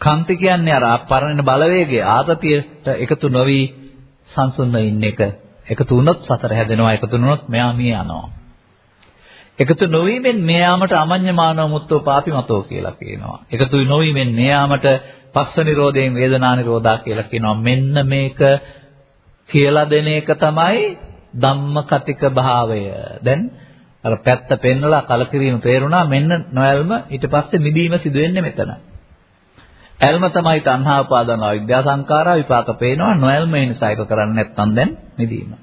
කන්ති කියන්නේ අර පරණ බලවේගය ආතතියට එකතු නොවි සංසුන්ව ඉන්න එක. එකතු වුණොත් සතර හැදෙනවා. එකතු වුණොත් මෙයා මිය යනවා. එකතු නොවීමෙන් මෙයාමට අමඤ්ඤමානව මුත්තෝ පාපිමතෝ කියලා කියනවා. එකතු නොවීමෙන් මෙයාමට පස්ස නිරෝධයෙන් වේදනා නිරෝධා කියලා කියනවා. මෙන්න මේක කියලා දෙන එක තමයි ධම්ම කතික භාවය. දැන් අර පැත්ත පෙන්නලා කලකිරීම තේරුණා මෙන්න නොයල්ම ඊට පස්සේ මිදීම සිදු වෙන්නේ මෙතන. ඇල්ම තමයි තණ්හා උපාදාන අවිද්‍යා සංඛාරා විපාක පේනවා. නොඇල්ම ඒ නිසා ඒක කරන්නේ නැත්නම් දැන් නිදීම.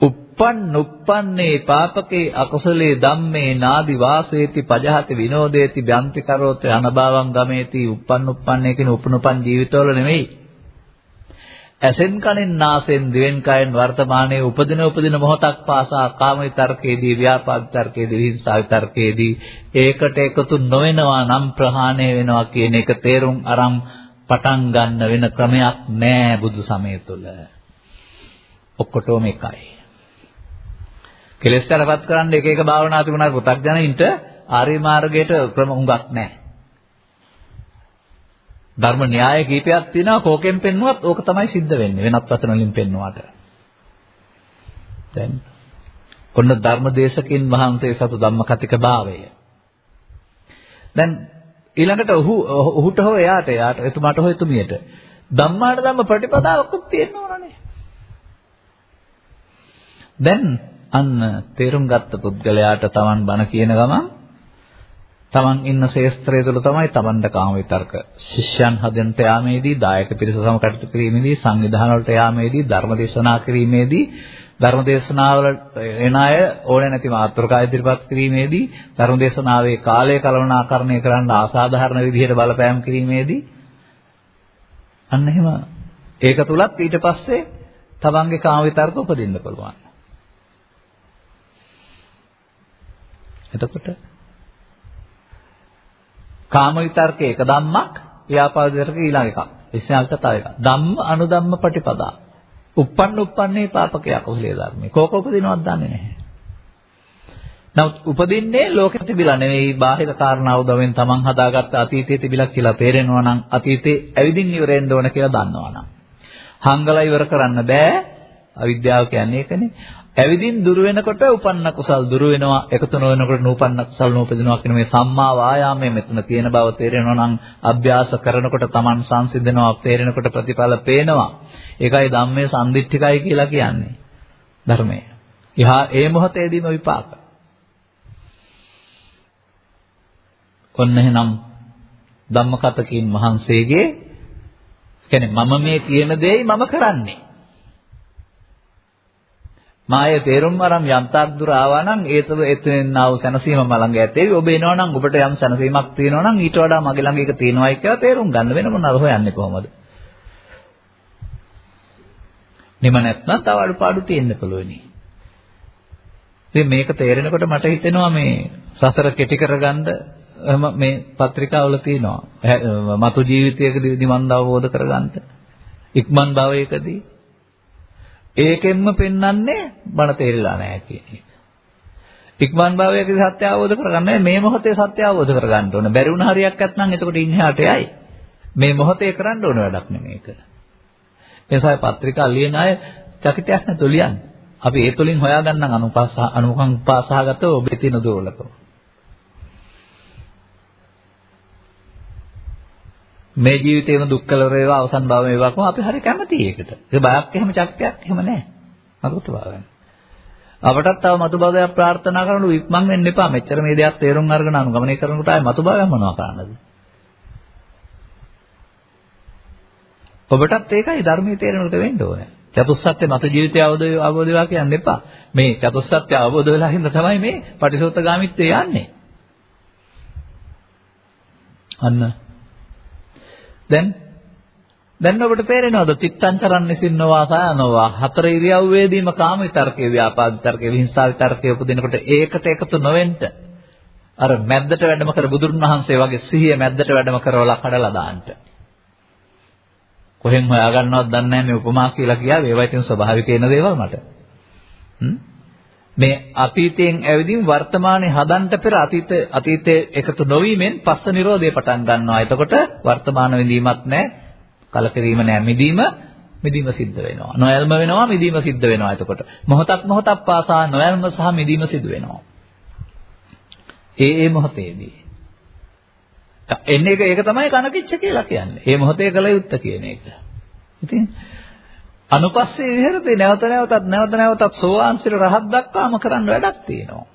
uppන් නුප්පන්නේ පාපකේ අකුසලේ ධම්මේ නාදි වාසේති පජහති විනෝදේති බ්‍යන්ති කරෝති අනභවං ගමේති. uppන් නුප්පන්නේ කියන උපනුපන් ජීවිතවල නෙමෙයි. ඇසෙන් කනෙන් නාසෙන් දිවෙන් කයෙන් වර්තමානයේ උපදින උපදින මොහොතක් පාසා කාම විතර්කයේදී ව්‍යාපාද විතර්කයේදී හිංසා විතර්කයේදී ඒකට එකතු නොවෙනවා නම් ප්‍රහාණය වෙනවා කියන එක තේරුම් අරන් පටන් ගන්න වෙන ක්‍රමයක් නෑ බුදු සමය තුල. ඔක්කොටම එකයි. කෙලෙස් කරපත් කරන්න එක එක භාවනා තිබුණා පු탁ජනින්ට ආර්ය මාර්ගයට ක්‍රම හුඟක් නැහැ. ධර්ම න්‍යාය කීපයක් තියෙනවා කෝකෙන් පෙන්නුවත් ඕක තමයි සිද්ධ වෙන්නේ වෙනත් වචන වලින් පෙන්නුවාට. දැන් ඔන්න ධර්මදේශකින් වහන්සේ සතු ධම්මකතික භාවය. දැන් ඊළඟට ඔහු ඔහුට හෝ එයාට එයාට එතුමාට හෝ එතුමියට ධම්මාට ධම්ම ප්‍රතිපදාවක් තියෙන්න ඕනනේ. දැන් අන්න තේරුම් ගත්ත පුද්ගලයාට Taman බණ කියන ගමන් තමන් ඉන්න ශේස්ත්‍රය තුළ තමයි තමන්ට කාම විතර්ක. ශිෂ්‍යයන් හදන්නට යාමේදී දායක පිරිස සම කටයුතු කිරීමේදී සංවිධාන වලට යාමේදී ධර්ම දේශනා කිරීමේදී ධර්මදේශනාවල එන අය ඕනේ නැති මාතෘකා ඉදිරිපත් කිරීමේදී ධර්මදේශනාවේ කාලය කළමනාකරණය කරන්න අසාධාරණ විදිහට බලපෑම් කිරීමේදී. අන්න එහෙම. ඒක තුලත් ඊට පස්සේ තමන්ගේ කාම විතර්ක උපදින්න පුළුවන්. එතකොට කාම විතර්කේ එක ධම්මක් ව්‍යාපාද විතර්කේ ඊළඟ එකක්. විශ්වාසත තව එකක්. ධම්ම අනුධම්ම පටිපදා. uppන්න uppන්නේ පාපකයක් කුසලයේ ධර්මයේ. කෝක උපදිනවද දන්නේ නැහැ. නමුත් උපදින්නේ ලෝකෙ තිබිලා නෙවෙයි බාහිර කාරණා උදවෙන් තමන් හදාගත්ත අතීතයේ තිබිලා කියලා තේරෙනවා නම් අතීතේ ඇවිදින් ඉවරෙන්න ඕන කියලා දන්නවා නම්. හංගලා ඉවර කරන්න බෑ. අවිද්‍යාව කියන්නේ ඒකනේ. ඇවිදින් දුර වෙනකොට උපන්න කුසල් දුර වෙනවා එකතු නොවනකොට නූපන්න කුසල් නූපදිනවා කියන මේ සම්මා වායාමයේ මෙතන තියෙන බව තේරෙනවා නම් අභ්‍යාස කරනකොට Taman සංසිඳනවා තේරෙනකොට ප්‍රතිඵල පේනවා ඒකයි ධම්මයේ සම්දිත්තිකයි කියලා කියන්නේ ධර්මය. එහා ඒ මොහොතේදීම විපාක. ඔන්න එහෙනම් ධම්මකතකින් මහන්සේගේ කියන්නේ මම මේ කියන දෙයි මම කරන්නේ මායේ තේරුම් අරන් යන්තක් දුර ආවා නම් ඒතව එතෙන් ආව සැනසීම මලඟ ඇතේ ඔබ එනවා නම් ඔබට යම් සැනසීමක් තියෙනවා නම් ඊට වඩා මගේ ළඟ ඒක තියෙනවායි කියලා තේරුම් ගන්න වෙන මොනවාද හොයන්නේ කොහොමද? නිම නැත්නම් තව අඩුපාඩු තියෙන්න පුළුවනි. ඉතින් මේක තේරෙනකොට මට හිතෙනවා මේ සසර කෙටි කරගන්න මේ පත්‍රිකාවල තියෙනවා. මතු ජීවිතයකදී නිවන් අවබෝධ කරගන්න. ඉක්මන් භවයකදී ඒකෙන්ම පෙන්වන්නේ බණ තේරිලා නැහැ කියන එක. ඉක්මන් භවයේදී සත්‍ය අවබෝධ කරගන්න මේ මොහොතේ සත්‍ය අවබෝධ කරගන්න ඕන. බැරි වුණ හරියක් නැත්නම් එතකොට ඉන්හාට යයි. මේ මොහොතේ කරන්න ඕන වැඩක් නෙමෙයි ඒක. ඒ නිසා පත්‍රිකා ලියන අය චකිතයක් නැතුව ලියන්න. අපි ඒ තුලින් හොයාගන්න අනුපාස අනුකම් උපාසහගතව ඔබේ තියෙන දුර්වලකම. මේ ජීවිතේම දුක් කලවර වේවා අවසන් භව වේවා කොහොම අපි හරි කැමතියි ඒකට. ඒ බයක් එහෙම චක්තියක් එහෙම නැහැ. මතකතු බාගන්න. අපටත් තව මතු භවයක් ප්‍රාර්ථනා කරනු ඉක්මන් වෙන්න එපා. මෙච්චර මේ දෙයක් තේරුම් අරගෙන අනුගමනය කරනකොට ආයේ මතු භවයක් මොනවා කරන්නද? ඔබටත් ඒකයි ධර්මයේ තේරෙනකොට වෙන්න ඕනේ. චතුස්සත්‍ය මත ජීවිතය අවබෝධ අවබෝධ වෙලා කියන්න එපා. මේ චතුස්සත්‍ය අවබෝධ වෙලා හින්දා තමයි මේ පටිසෝතගාමිත්වය යන්නේ. අන්න දැන්? දැන් ඔබට තේරෙනවද? චිත්තං චරන්නසින්නවා සයනවා හතර ඉරියව්වේදීම කාම විතර්කේ ව්‍යාපාද විතර්කේ විහිංසා විතර්කේ උපදිනකොට ඒකට එකතු නොවෙන්න. අර මැද්දට වැඩම කර බුදුන් වහන්සේ වගේ සිහිය මැද්දට වැඩම කරවලා කඩලා දාන්න. කොහෙන් හොයාගන්නවද දන්නේ නැහැ මේ උපමා කියලා කියාවේ. ඒවා ඉතින් ස්වභාවික වෙන දේවල් මට. මේ අතීතයෙන් ඇවිදින් වර්තමානයේ හදන්න පෙර අතීත අතීතයේ එකතු නොවීමෙන් පස්ස නිරෝධය පටන් ගන්නවා. එතකොට වර්තමාන විඳීමක් නැහැ. කලකිරීම නැහැ. මිදීම මිදීම සිද්ධ වෙනවා. නොයල්ම වෙනවා මිදීම සිද්ධ වෙනවා. එතකොට මොහොතක් මොහොතක් පාසා නොයල්ම සහ මිදීම සිදු වෙනවා. ඒ ඒ මොහොතේදී. එන්නේ ඒක ඒක තමයි කනකිච්ච කියලා කියන්නේ. ඒ මොහොතේ කල යුත්තේ කියන එක. ඉතින් අනුපස්සේ විහෙරතේ නැවත නැවතත් නැවත නැවතත් සෝවාන් සිර රහත් දක්වාම කරන්න වැඩක් තියෙනවා.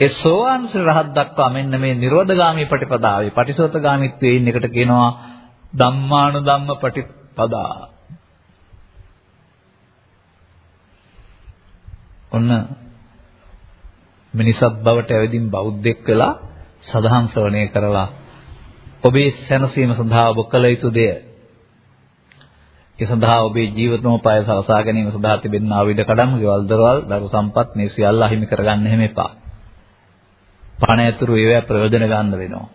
ඒ සෝවාන් සිර රහත් දක්වා මෙන්න මේ නිරෝධගාමී ප්‍රතිපදාවේ පටිසෝතගාමීත්වයේ ඉන්න එකට කියනවා ධම්මානුධම්ම ප්‍රතිපදා. ඔන්න මිනිසත් බවට ඇවිදින් බෞද්ධෙක් වෙලා සදහම් ශ්‍රවණය කරලා ඔබේ සැනසීම සඳහා ඔබ කළ යුතු දෙය ඒ සඳහා ඔබේ ජීවිතෝපාය සලසා ගැනීම සඳහා තිබෙනා විඩ කඩම්, ගෙවල් දරවල්, දරු සම්පත් මේ සියල්ල අහිමි කරගන්න හැම එපා. පණ ඇතුරු ඒවා ප්‍රයෝජන ගන්න වෙනවා.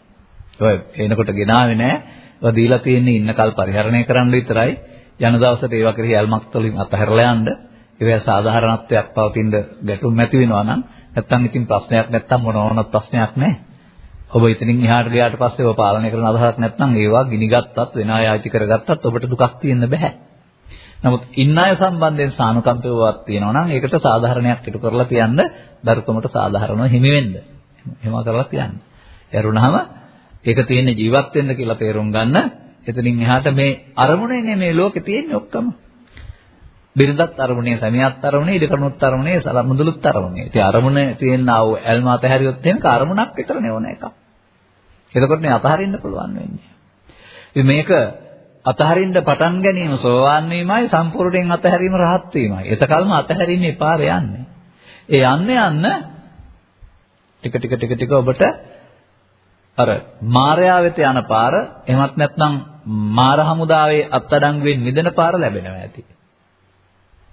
ඔය එනකොට ගෙනාවේ නෑ. ඔය දීලා තියෙන්නේ ඉන්න කල් පරිහරණය කරන්න විතරයි. යන දවසට ඒවා කෙරෙහි ඇල්මක් තුලින් අතහැරලා යන්න. ඒවා සාධාරණත්වයක් පවතින ගැටුම් ඇති වෙනවා නම් නැත්තම් ඉතින් ප්‍රශ්නයක් නැත්තම් මොනවාවත් ප්‍රශ්නයක් නෑ. ඔබ එතනින් එහාට ගියාට පස්සේ ඔබ පාලනය කරන අදහසක් නැත්නම් ඒවා ගිනිගත්තත් වෙන අය ආйти කරගත්තත් ඔබට දුකක් තියෙන්න බෑ. නමුත් ඉන්න අය සම්බන්ධයෙන් සානුකම්පාවක් තියෙනවා නම් ඒකට සාධාරණයක් ඉටු කරලා තියන්න දරුකමට සාධාරණව හිමි වෙන්න. එහෙම කරලා තියන්න. දරුණාම ඒක තියෙන ජීවත් වෙන්න කියලා තේරුම් ගන්න. එතනින් එහාට මේ අරමුණේනේ මේ ලෝකේ තියෙන්නේ ඔක්කොම. බිරිඳත් අරමුණේ සැමියාත් අරමුණේ ඉඩකරුණුත් අරමුණේ සලමුදුලුත් අරමුණේ. ඉතින් අරමුණ තියෙන ආව ඇල්ම අතහැරියොත් එහෙම අරමුණක් විතරනේ ඕන එකක්. එතකොට මේ අතහරින්න පුළුවන් වෙන්නේ. ඉතින් මේක අතහරින්න පටන් ගැනීම සෝවාන් වීමයි සම්පූර්ණයෙන් අතහැරීම රහත් වීමයි. එතකල්ම අතහැරින්නේ පාරේ යන්නේ. ඒ යන්න යන්න ටික ටික ටික ටික ඔබට අර මායාව වෙත යන පාර එහෙමත් නැත්නම් මාර හමුදාවේ අත්අඩංගුවෙන් මිදෙන පාර ලැබෙනවා ඇති.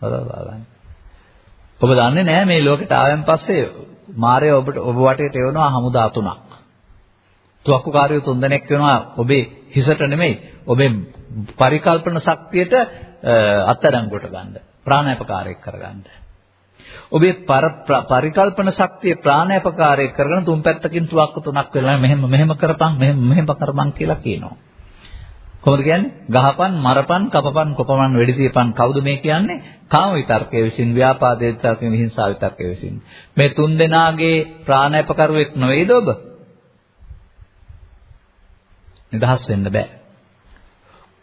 බලන්න. ඔබ දන්නේ නැහැ මේ ලෝකෙට ආවෙන් පස්සේ මාරය ඔබට ඔබ වටේට එවනවා හමුදා තුනක්. තුවක්කුකාරයෝ තුන්දෙනෙක් වෙනවා ඔබේ හිසට නෙමෙයි ඔබේ පරිකල්පන ශක්තියට අත්අඩංගුවට ගන්න. ප්‍රාණාපකාරයක් කරගන්න. ඔබේ පරිකල්පන ශක්තිය ප්‍රාණාපකාරයක් කරගෙන තුන් පැත්තකින් තුවක්කු තුනක් වෙලා මෙහෙම මෙහෙම කරපන් මෙහෙම මෙහෙම කරපන් කියලා කියනවා. කොහොමද කියන්නේ? ගහපන්, මරපන්, කපපන්, කොපමන්, වෙඩි තියපන්. කවුද මේ කියන්නේ? කාම විතර්කයේ විසින්, ව්‍යාපාදයේ විතර්කයේ විහිංසාව විතර්කයේ විසින්. මේ තුන් දෙනාගේ ප්‍රාණාපකරුවෙක් නොවේද ඔබ? නිදහස් වෙන්න බෑ.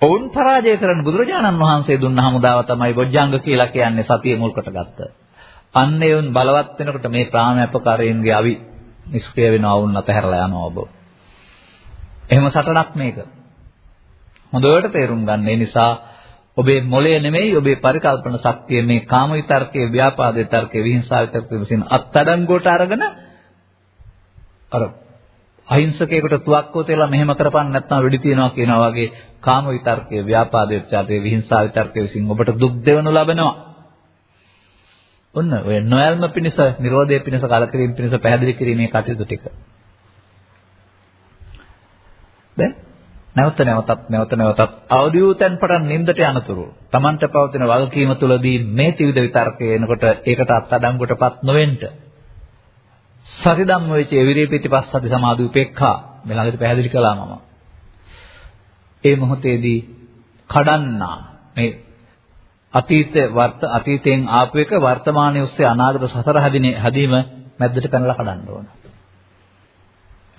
ඔවුන් පරාජය කරන බුදුරජාණන් වහන්සේ දුන්න හමුදාව තමයි බොජ්ජංග කියලා කියන්නේ සතිය මුල් කොටගත්ත. අන්න ඒවුන් බලවත් වෙනකොට මේ ප්‍රාණාපකරයින්ගේ අවි නිෂ්ක්‍රිය වෙනවා වුන් අතහැරලා යනවා ඔබ. එහෙම සටනක් මේක. හොඳට තේරුම් ගන්න. ඒ නිසා ඔබේ මොළය නෙමෙයි ඔබේ පරිකල්පන ශක්තිය මේ කාම විතර්කයේ ව්‍යාපාද විතර්කයේ විහිංසාව විතර්කයේ විසින් අත්අඩංගුවට අරගෙන අර අහිංසකයෙකුට තුවක්කුව තියලා මෙහෙම කරපන් නැත්නම් වෙඩි තියනවා කියනවා වගේ කාම විතර්කයේ ව්‍යාපාද විතර්කයේ විහිංසාව විතර්කයේ විසින් ඔබට දුක් දෙවනු ලබනවා. ඔන්න ඔය නොයල්ම පිණිස, Nirodhe පිණිස, කලකිරීම පිණිස පැහැදිලි කිරීමේ කටයුතු ටික. දැන් නැවත නැවතත් නැවත නැවතත් අවදි වූ තැන් පටන් නින්දට යනතුරු Tamanට පවතින වගකීම තුලදී මේ ත්‍රිවිධ විතර්කය එනකොට ඒකට අත්අඩංගුවටපත් නොවෙන්න සති ධම්ම වෙචේ විරේ පිටිපස්සති සමාධි උපේක්ඛා. මේ ළඟට පැහැදිලි කළා මම. ඒ මොහොතේදී කඩන්නා. මේ අතීත වර්ත අතීතයෙන් ආපු එක වර්තමානයේ ඔස්සේ අනාගත සතර හැදීම මැද්දට පැනලා කඩන්න ඕන.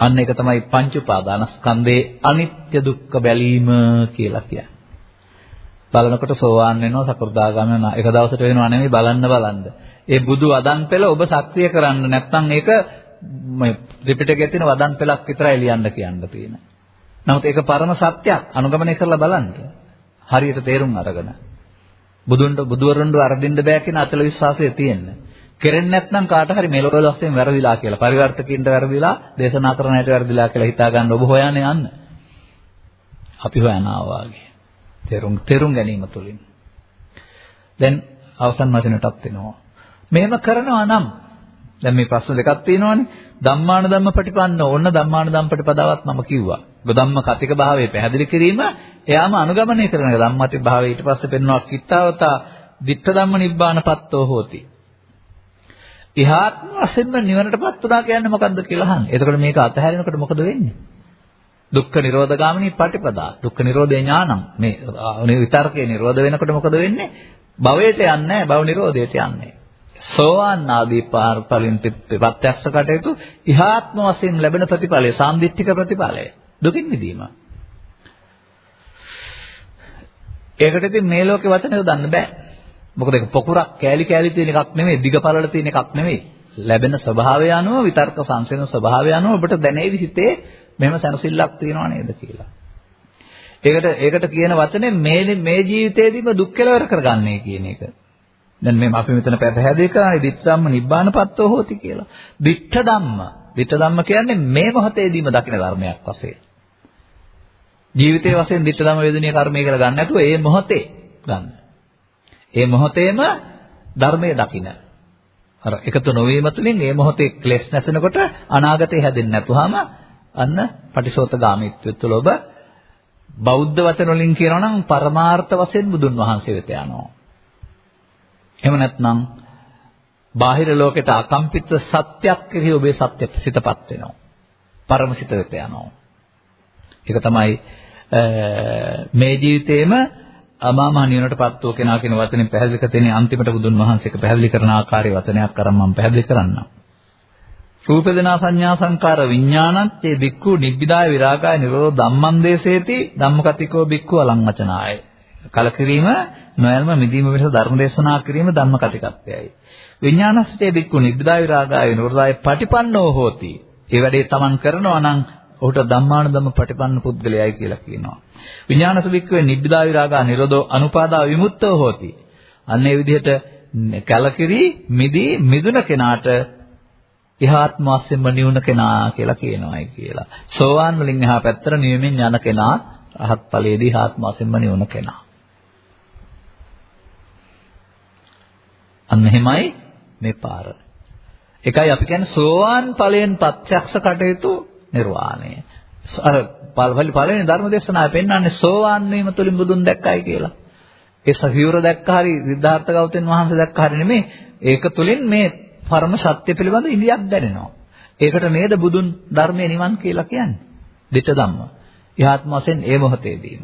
අන්න ඒක තමයි පංච උපාදානස්කන්ධේ අනිත්‍ය දුක්ඛ බැලීම කියලා කියන්නේ. බලනකොට සෝවාන් වෙනවා සකෘදාගාම වෙනවා. එක දවසට වෙනවා නෙමෙයි බලන්න බලන්න. ඒ බුදු වදන් පෙළ ඔබ සක්‍රිය කරන්න නැත්නම් ඒක මේ ත්‍රිපිටකයේ තියෙන වදන් පෙළක් විතරයි ලියන්න කියන්න තියෙන. නමුත් ඒක පරම සත්‍යයක් අනුගමනය කරලා බලන්න. හරියට තේරුම් අරගෙන. බුදුන්ට බුදුවරුන්ට අරදින්න බෑ කියන අතල විශ්වාසය තියෙන්නේ. කෙරෙන්නේ නැත්නම් කාට හරි මෙලොවල වශයෙන් වැරදිලා කියලා පරිවර්තකින්ට වැරදිලා දේශනා කරන අයට වැරදිලා කියලා හිතා ගන්න ඔබ හොයන්නේ යන්න. අපි හොයනවා වාගේ. තෙරුම් තෙරුම් ගැනීම තුලින්. දැන් අවසන් වචනටත් එනවා. මෙහෙම කරනවා නම් දැන් මේ ප්‍රශ්න දෙකක් තියෙනවානේ. ධම්මාන ධම්ම ප්‍රතිපන්න ඕන්න ධම්මාන ධම්ම ප්‍රතිපදාවත් මම කිව්වා. ධම්ම කතික භාවයේ පැහැදිලි කිරීම එයාම අනුගමනය කරන ධම්මති භාවයේ ඊට පස්සේ පෙන්වනවා කිත්තාවතා ditta ධම්ම නිබ්බානපත්තෝ හෝති. එහාත්ම වශයෙන්ම නිවනටපත් වුණා කියන්නේ මොකද්ද කියලා අහන්නේ. එතකොට මේක අතහැරෙනකොට මොකද වෙන්නේ? දුක්ඛ නිරෝධ ගාමිනී පටිපදා. දුක්ඛ නිරෝධේ ඥානං. මේ විතර්කේ නිරෝධ වෙනකොට මොකද වෙන්නේ? භවයට යන්නේ නැහැ, භව නිරෝධයට යන්නේ. සෝවාන් ආදී පාරපලින් ප්‍රත්‍යක්ෂ කටයුතු ඉහාත්ම වශයෙන් ලැබෙන ප්‍රතිඵලය, සාම්දිත්තික ප්‍රතිඵලය. දුකින් මිදීම. ඒකට ඉතින් මේ ලෝකේ වචන යොදන්න බෑ. මොකද ඒක පොකුරක් කෑලි කෑලි තියෙන එකක් නෙමෙයි දිග පළල තියෙන එකක් නෙමෙයි ලැබෙන ස්වභාවය අනුව විතර්ක සංසිඳන ස්වභාවය අනුව ඔබට දැනෙවි හිතේ මෙහෙම සැනසෙල්ලක් තියෙනව නේද කියලා. ඒකට ඒකට කියන වචනේ මේ මේ ජීවිතේදීම දුක් කෙලවර කරගන්නේ කියන එක. දැන් මේ අපි මෙතන පැහැදිලි කරන්නේ ditta ධම්ම නිබ්බානපත්තෝ හෝති කියලා. ditta ධම්ම. ditta ධම්ම කියන්නේ මේ මොහොතේදීම දකින ධර්මයක් වශයෙන්. ජීවිතයේ වශයෙන් ditta ධම්ම වේදනීය කර්මය කියලා ගන්න නැතුව ඒ මොහොතේ ගන්න. ඒ මොහොතේම ධර්මයේ දකින්න. අර එකතු නොවීම තුළින් මේ මොහොතේ ක්ලේශ නැසෙනකොට අනාගතේ හැදෙන්නේ නැතුවම අන්න පටිසෝතගාමීත්වය තුළ ඔබ බෞද්ධ වචන වලින් කියනවා නම් පරමාර්ථ වශයෙන් බුදුන් වහන්සේ වෙත යනවා. එහෙම නැත්නම් බාහිර ලෝකයට අකම්පිත සත්‍යයක් කෙරෙහි ඔබේ සත්‍ය සිතපත් වෙනවා. පරමසිත වෙත යනවා. ඒක තමයි මේ ජීවිතේම අමාමහ නිවනටපත් වූ කෙනා කියන වචනේ පැහැදිලි කර තියෙන අන්තිමට බුදුන් වහන්සේක පැහැදිලි කරන ආකාරයේ වචනයක් අරන් මම පැහැදිලි කරන්නම්. රූප දෙනා සංඥා සංකාර විඥානත් ඒ බික්ඛු නිබ්බිදාය විරාගාය නිරෝධ ධම්මං දේශේති ධම්මකතිකෝ බික්ඛු අලං වචනාය. කලකිරීම නොයල්ම මිදීම වෙනස ධර්ම දේශනා කිරීම ධම්මකතිකත්වයයි. විඥානස්තේ බික්ඛු නිබ්බිදාය විරාගාය නිරෝධාය පටිපන්නෝ හෝති. ඒ වැඩේ Taman කරනවා නම් ඔහුට ධම්මාන ධම්ම පටිපන්න පුද්ගලයයි කියලා කියනවා. විඥානස වික්කවේ නිබ්බිදා විරාගා නිරෝධෝ අනුපාදා විමුක්තෝ හෝති. අන්න ඒ විදිහට කලකිරි මිදී මිදුන කෙනාට ඉහාත්ම වශයෙන්ම නිවුන කෙනා කියලා කියනවායි කියලා. සෝවාන් වලින් එහා පැත්තට නිවෙමින් යන කෙනා රහත් ඵලයේදී ඉහාත්ම වශයෙන්ම නිවුන කෙනා. අන්න එහෙමයි මේ පාර. එකයි අපි කියන්නේ සෝවාන් ඵලයෙන් ප්‍රත්‍යක්ෂ කටයුතු නිර්වාණය. අර පළවෙනි ධර්ම දේශනාවේ පෙන්වන්නේ සෝවාන් වීම තුලින් බුදුන් දැක්කයි කියලා. ඒ සහිවර දැක්ක හරි සිද්ධාර්ථ ගෞතම වහන්සේ දැක්ක හරි නෙමෙයි. ඒක තුලින් මේ පරම සත්‍ය පිළිබඳ ඉලියක් දැනෙනවා. ඒකට නේද බුදුන් ධර්මයේ නිවන් කියලා කියන්නේ. දිට ධම්ම. ඉහාත්ම වශයෙන් ඒ මොහොතේදීම.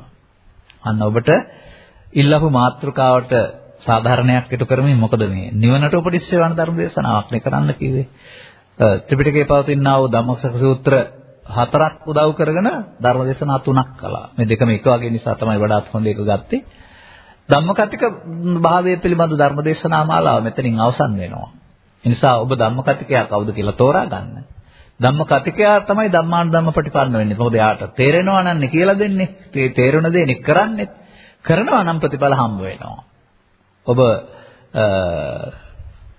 අන්න ඔබට ඉල්ලපු මාත්‍රකාවට සාධාරණයක් ඉටු කරමින් මොකද මේ නිවනට උපදිස්සේ වන ධර්ම දේශනාවක් නේ කරන්න කිව්වේ. ත්‍රිපිටකයේ පවතිනා වූ ධම්මසක සූත්‍ර හතරක් උදව් කරගෙන ධර්ම දේශනා තුනක් කළා. මේ දෙකම එක වගේ නිසා තමයි වඩාත් හොඳ එක ගත්තේ. ධම්මකතික භාවය පිළිබඳ ධර්ම දේශනා මාලාව මෙතනින් අවසන් වෙනවා. ඒ නිසා ඔබ ධම්මකතිකයා කවුද කියලා තෝරා ගන්න. ධම්මකතිකයා තමයි ධම්මාන ධම්මපටිපන්න වෙන්නේ. මොකද යාට තේරෙනවා නම් කියලා දෙන්නේ. තේරෙන දේ නේ කරන්නේ. කරනවා නම් ප්‍රතිඵල හම්බ වෙනවා. ඔබ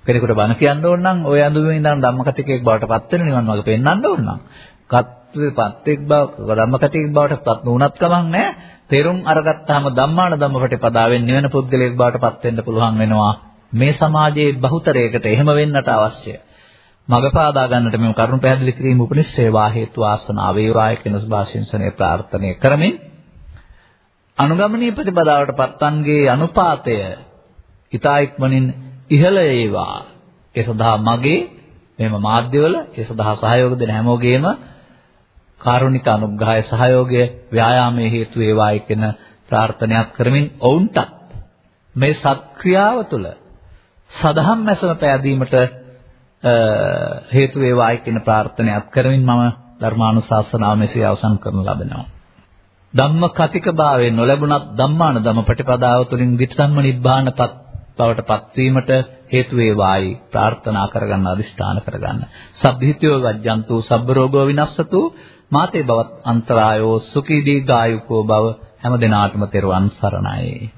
කෙනෙකුට බණ කියන්න ඕන නම් ඔය අඳුමෙන් ඉඳන් ධම්මකතිකයෙක් බවට පත් වෙන නිවන් මාර්ග පෙන්වන්න ඕන නම් කත්වේපත්ෙක් බව ධම්මකතිකයෙක් බවට පත් නුනත් කමක් නැහැ. තේරුම් අරගත්තාම ධම්මාන ධම්මපටිපදාවෙන් නිවන පුද්ගලයෙක් බවට පත් වෙන්න පුළුවන් වෙනවා. මේ සමාජයේ බහුතරයකට එහෙම වෙන්නට අවශ්‍ය. මග පාදා ගන්නට මේ කරුණ පැහැදිලි කිරීම උපනිස්සේවා හේතු ආසනාව වේරාය කියන සුභාශිංසනයේ ප්‍රාර්ථනා කරමින් අනුගමනීය ප්‍රතිපදාවට පත්තන්ගේ අනුපාතය ඊතා ඉක්මනින් ඉහළ ඒවා ඒ සඳහා මගේ මෙම මාධ්‍යවල ඒ සඳහා සහයෝග දෙන හැමෝගෙම කාරුණික අනුග්‍රහය සහයෝගය ව්‍යායාමයේ හේතු වේවායි කියන ප්‍රාර්ථනාවක් කරමින් ඔවුන්ට මේ සත්ක්‍රියාව තුළ සදහම් මැසම පෑදීමට හේතු වේවායි කියන ප්‍රාර්ථනාවක් කරමින් මම ධර්මානුශාසනාව මෙසේ අවසන් කරන ලබනවා. ධම්ම කතික භාවයෙන් නොලැබුණත් ධම්මාන ධම ප්‍රතිපදාව තුළින් විත්සම්ම නිබ්බානපත් බවට පත්වීමට හේතු වේවායි ප්‍රාර්ථනා කරගන්න අදිෂ්ඨාන කරගන්න. සබ්බිහිතයෝ වජ්ජන්තු සබ්බ රෝගෝ විනස්සතු මාතේ බවත් අන්තරායෝ සුඛී දීගායුකෝ බව හැම දිනාටම තෙරුවන් සරණයි.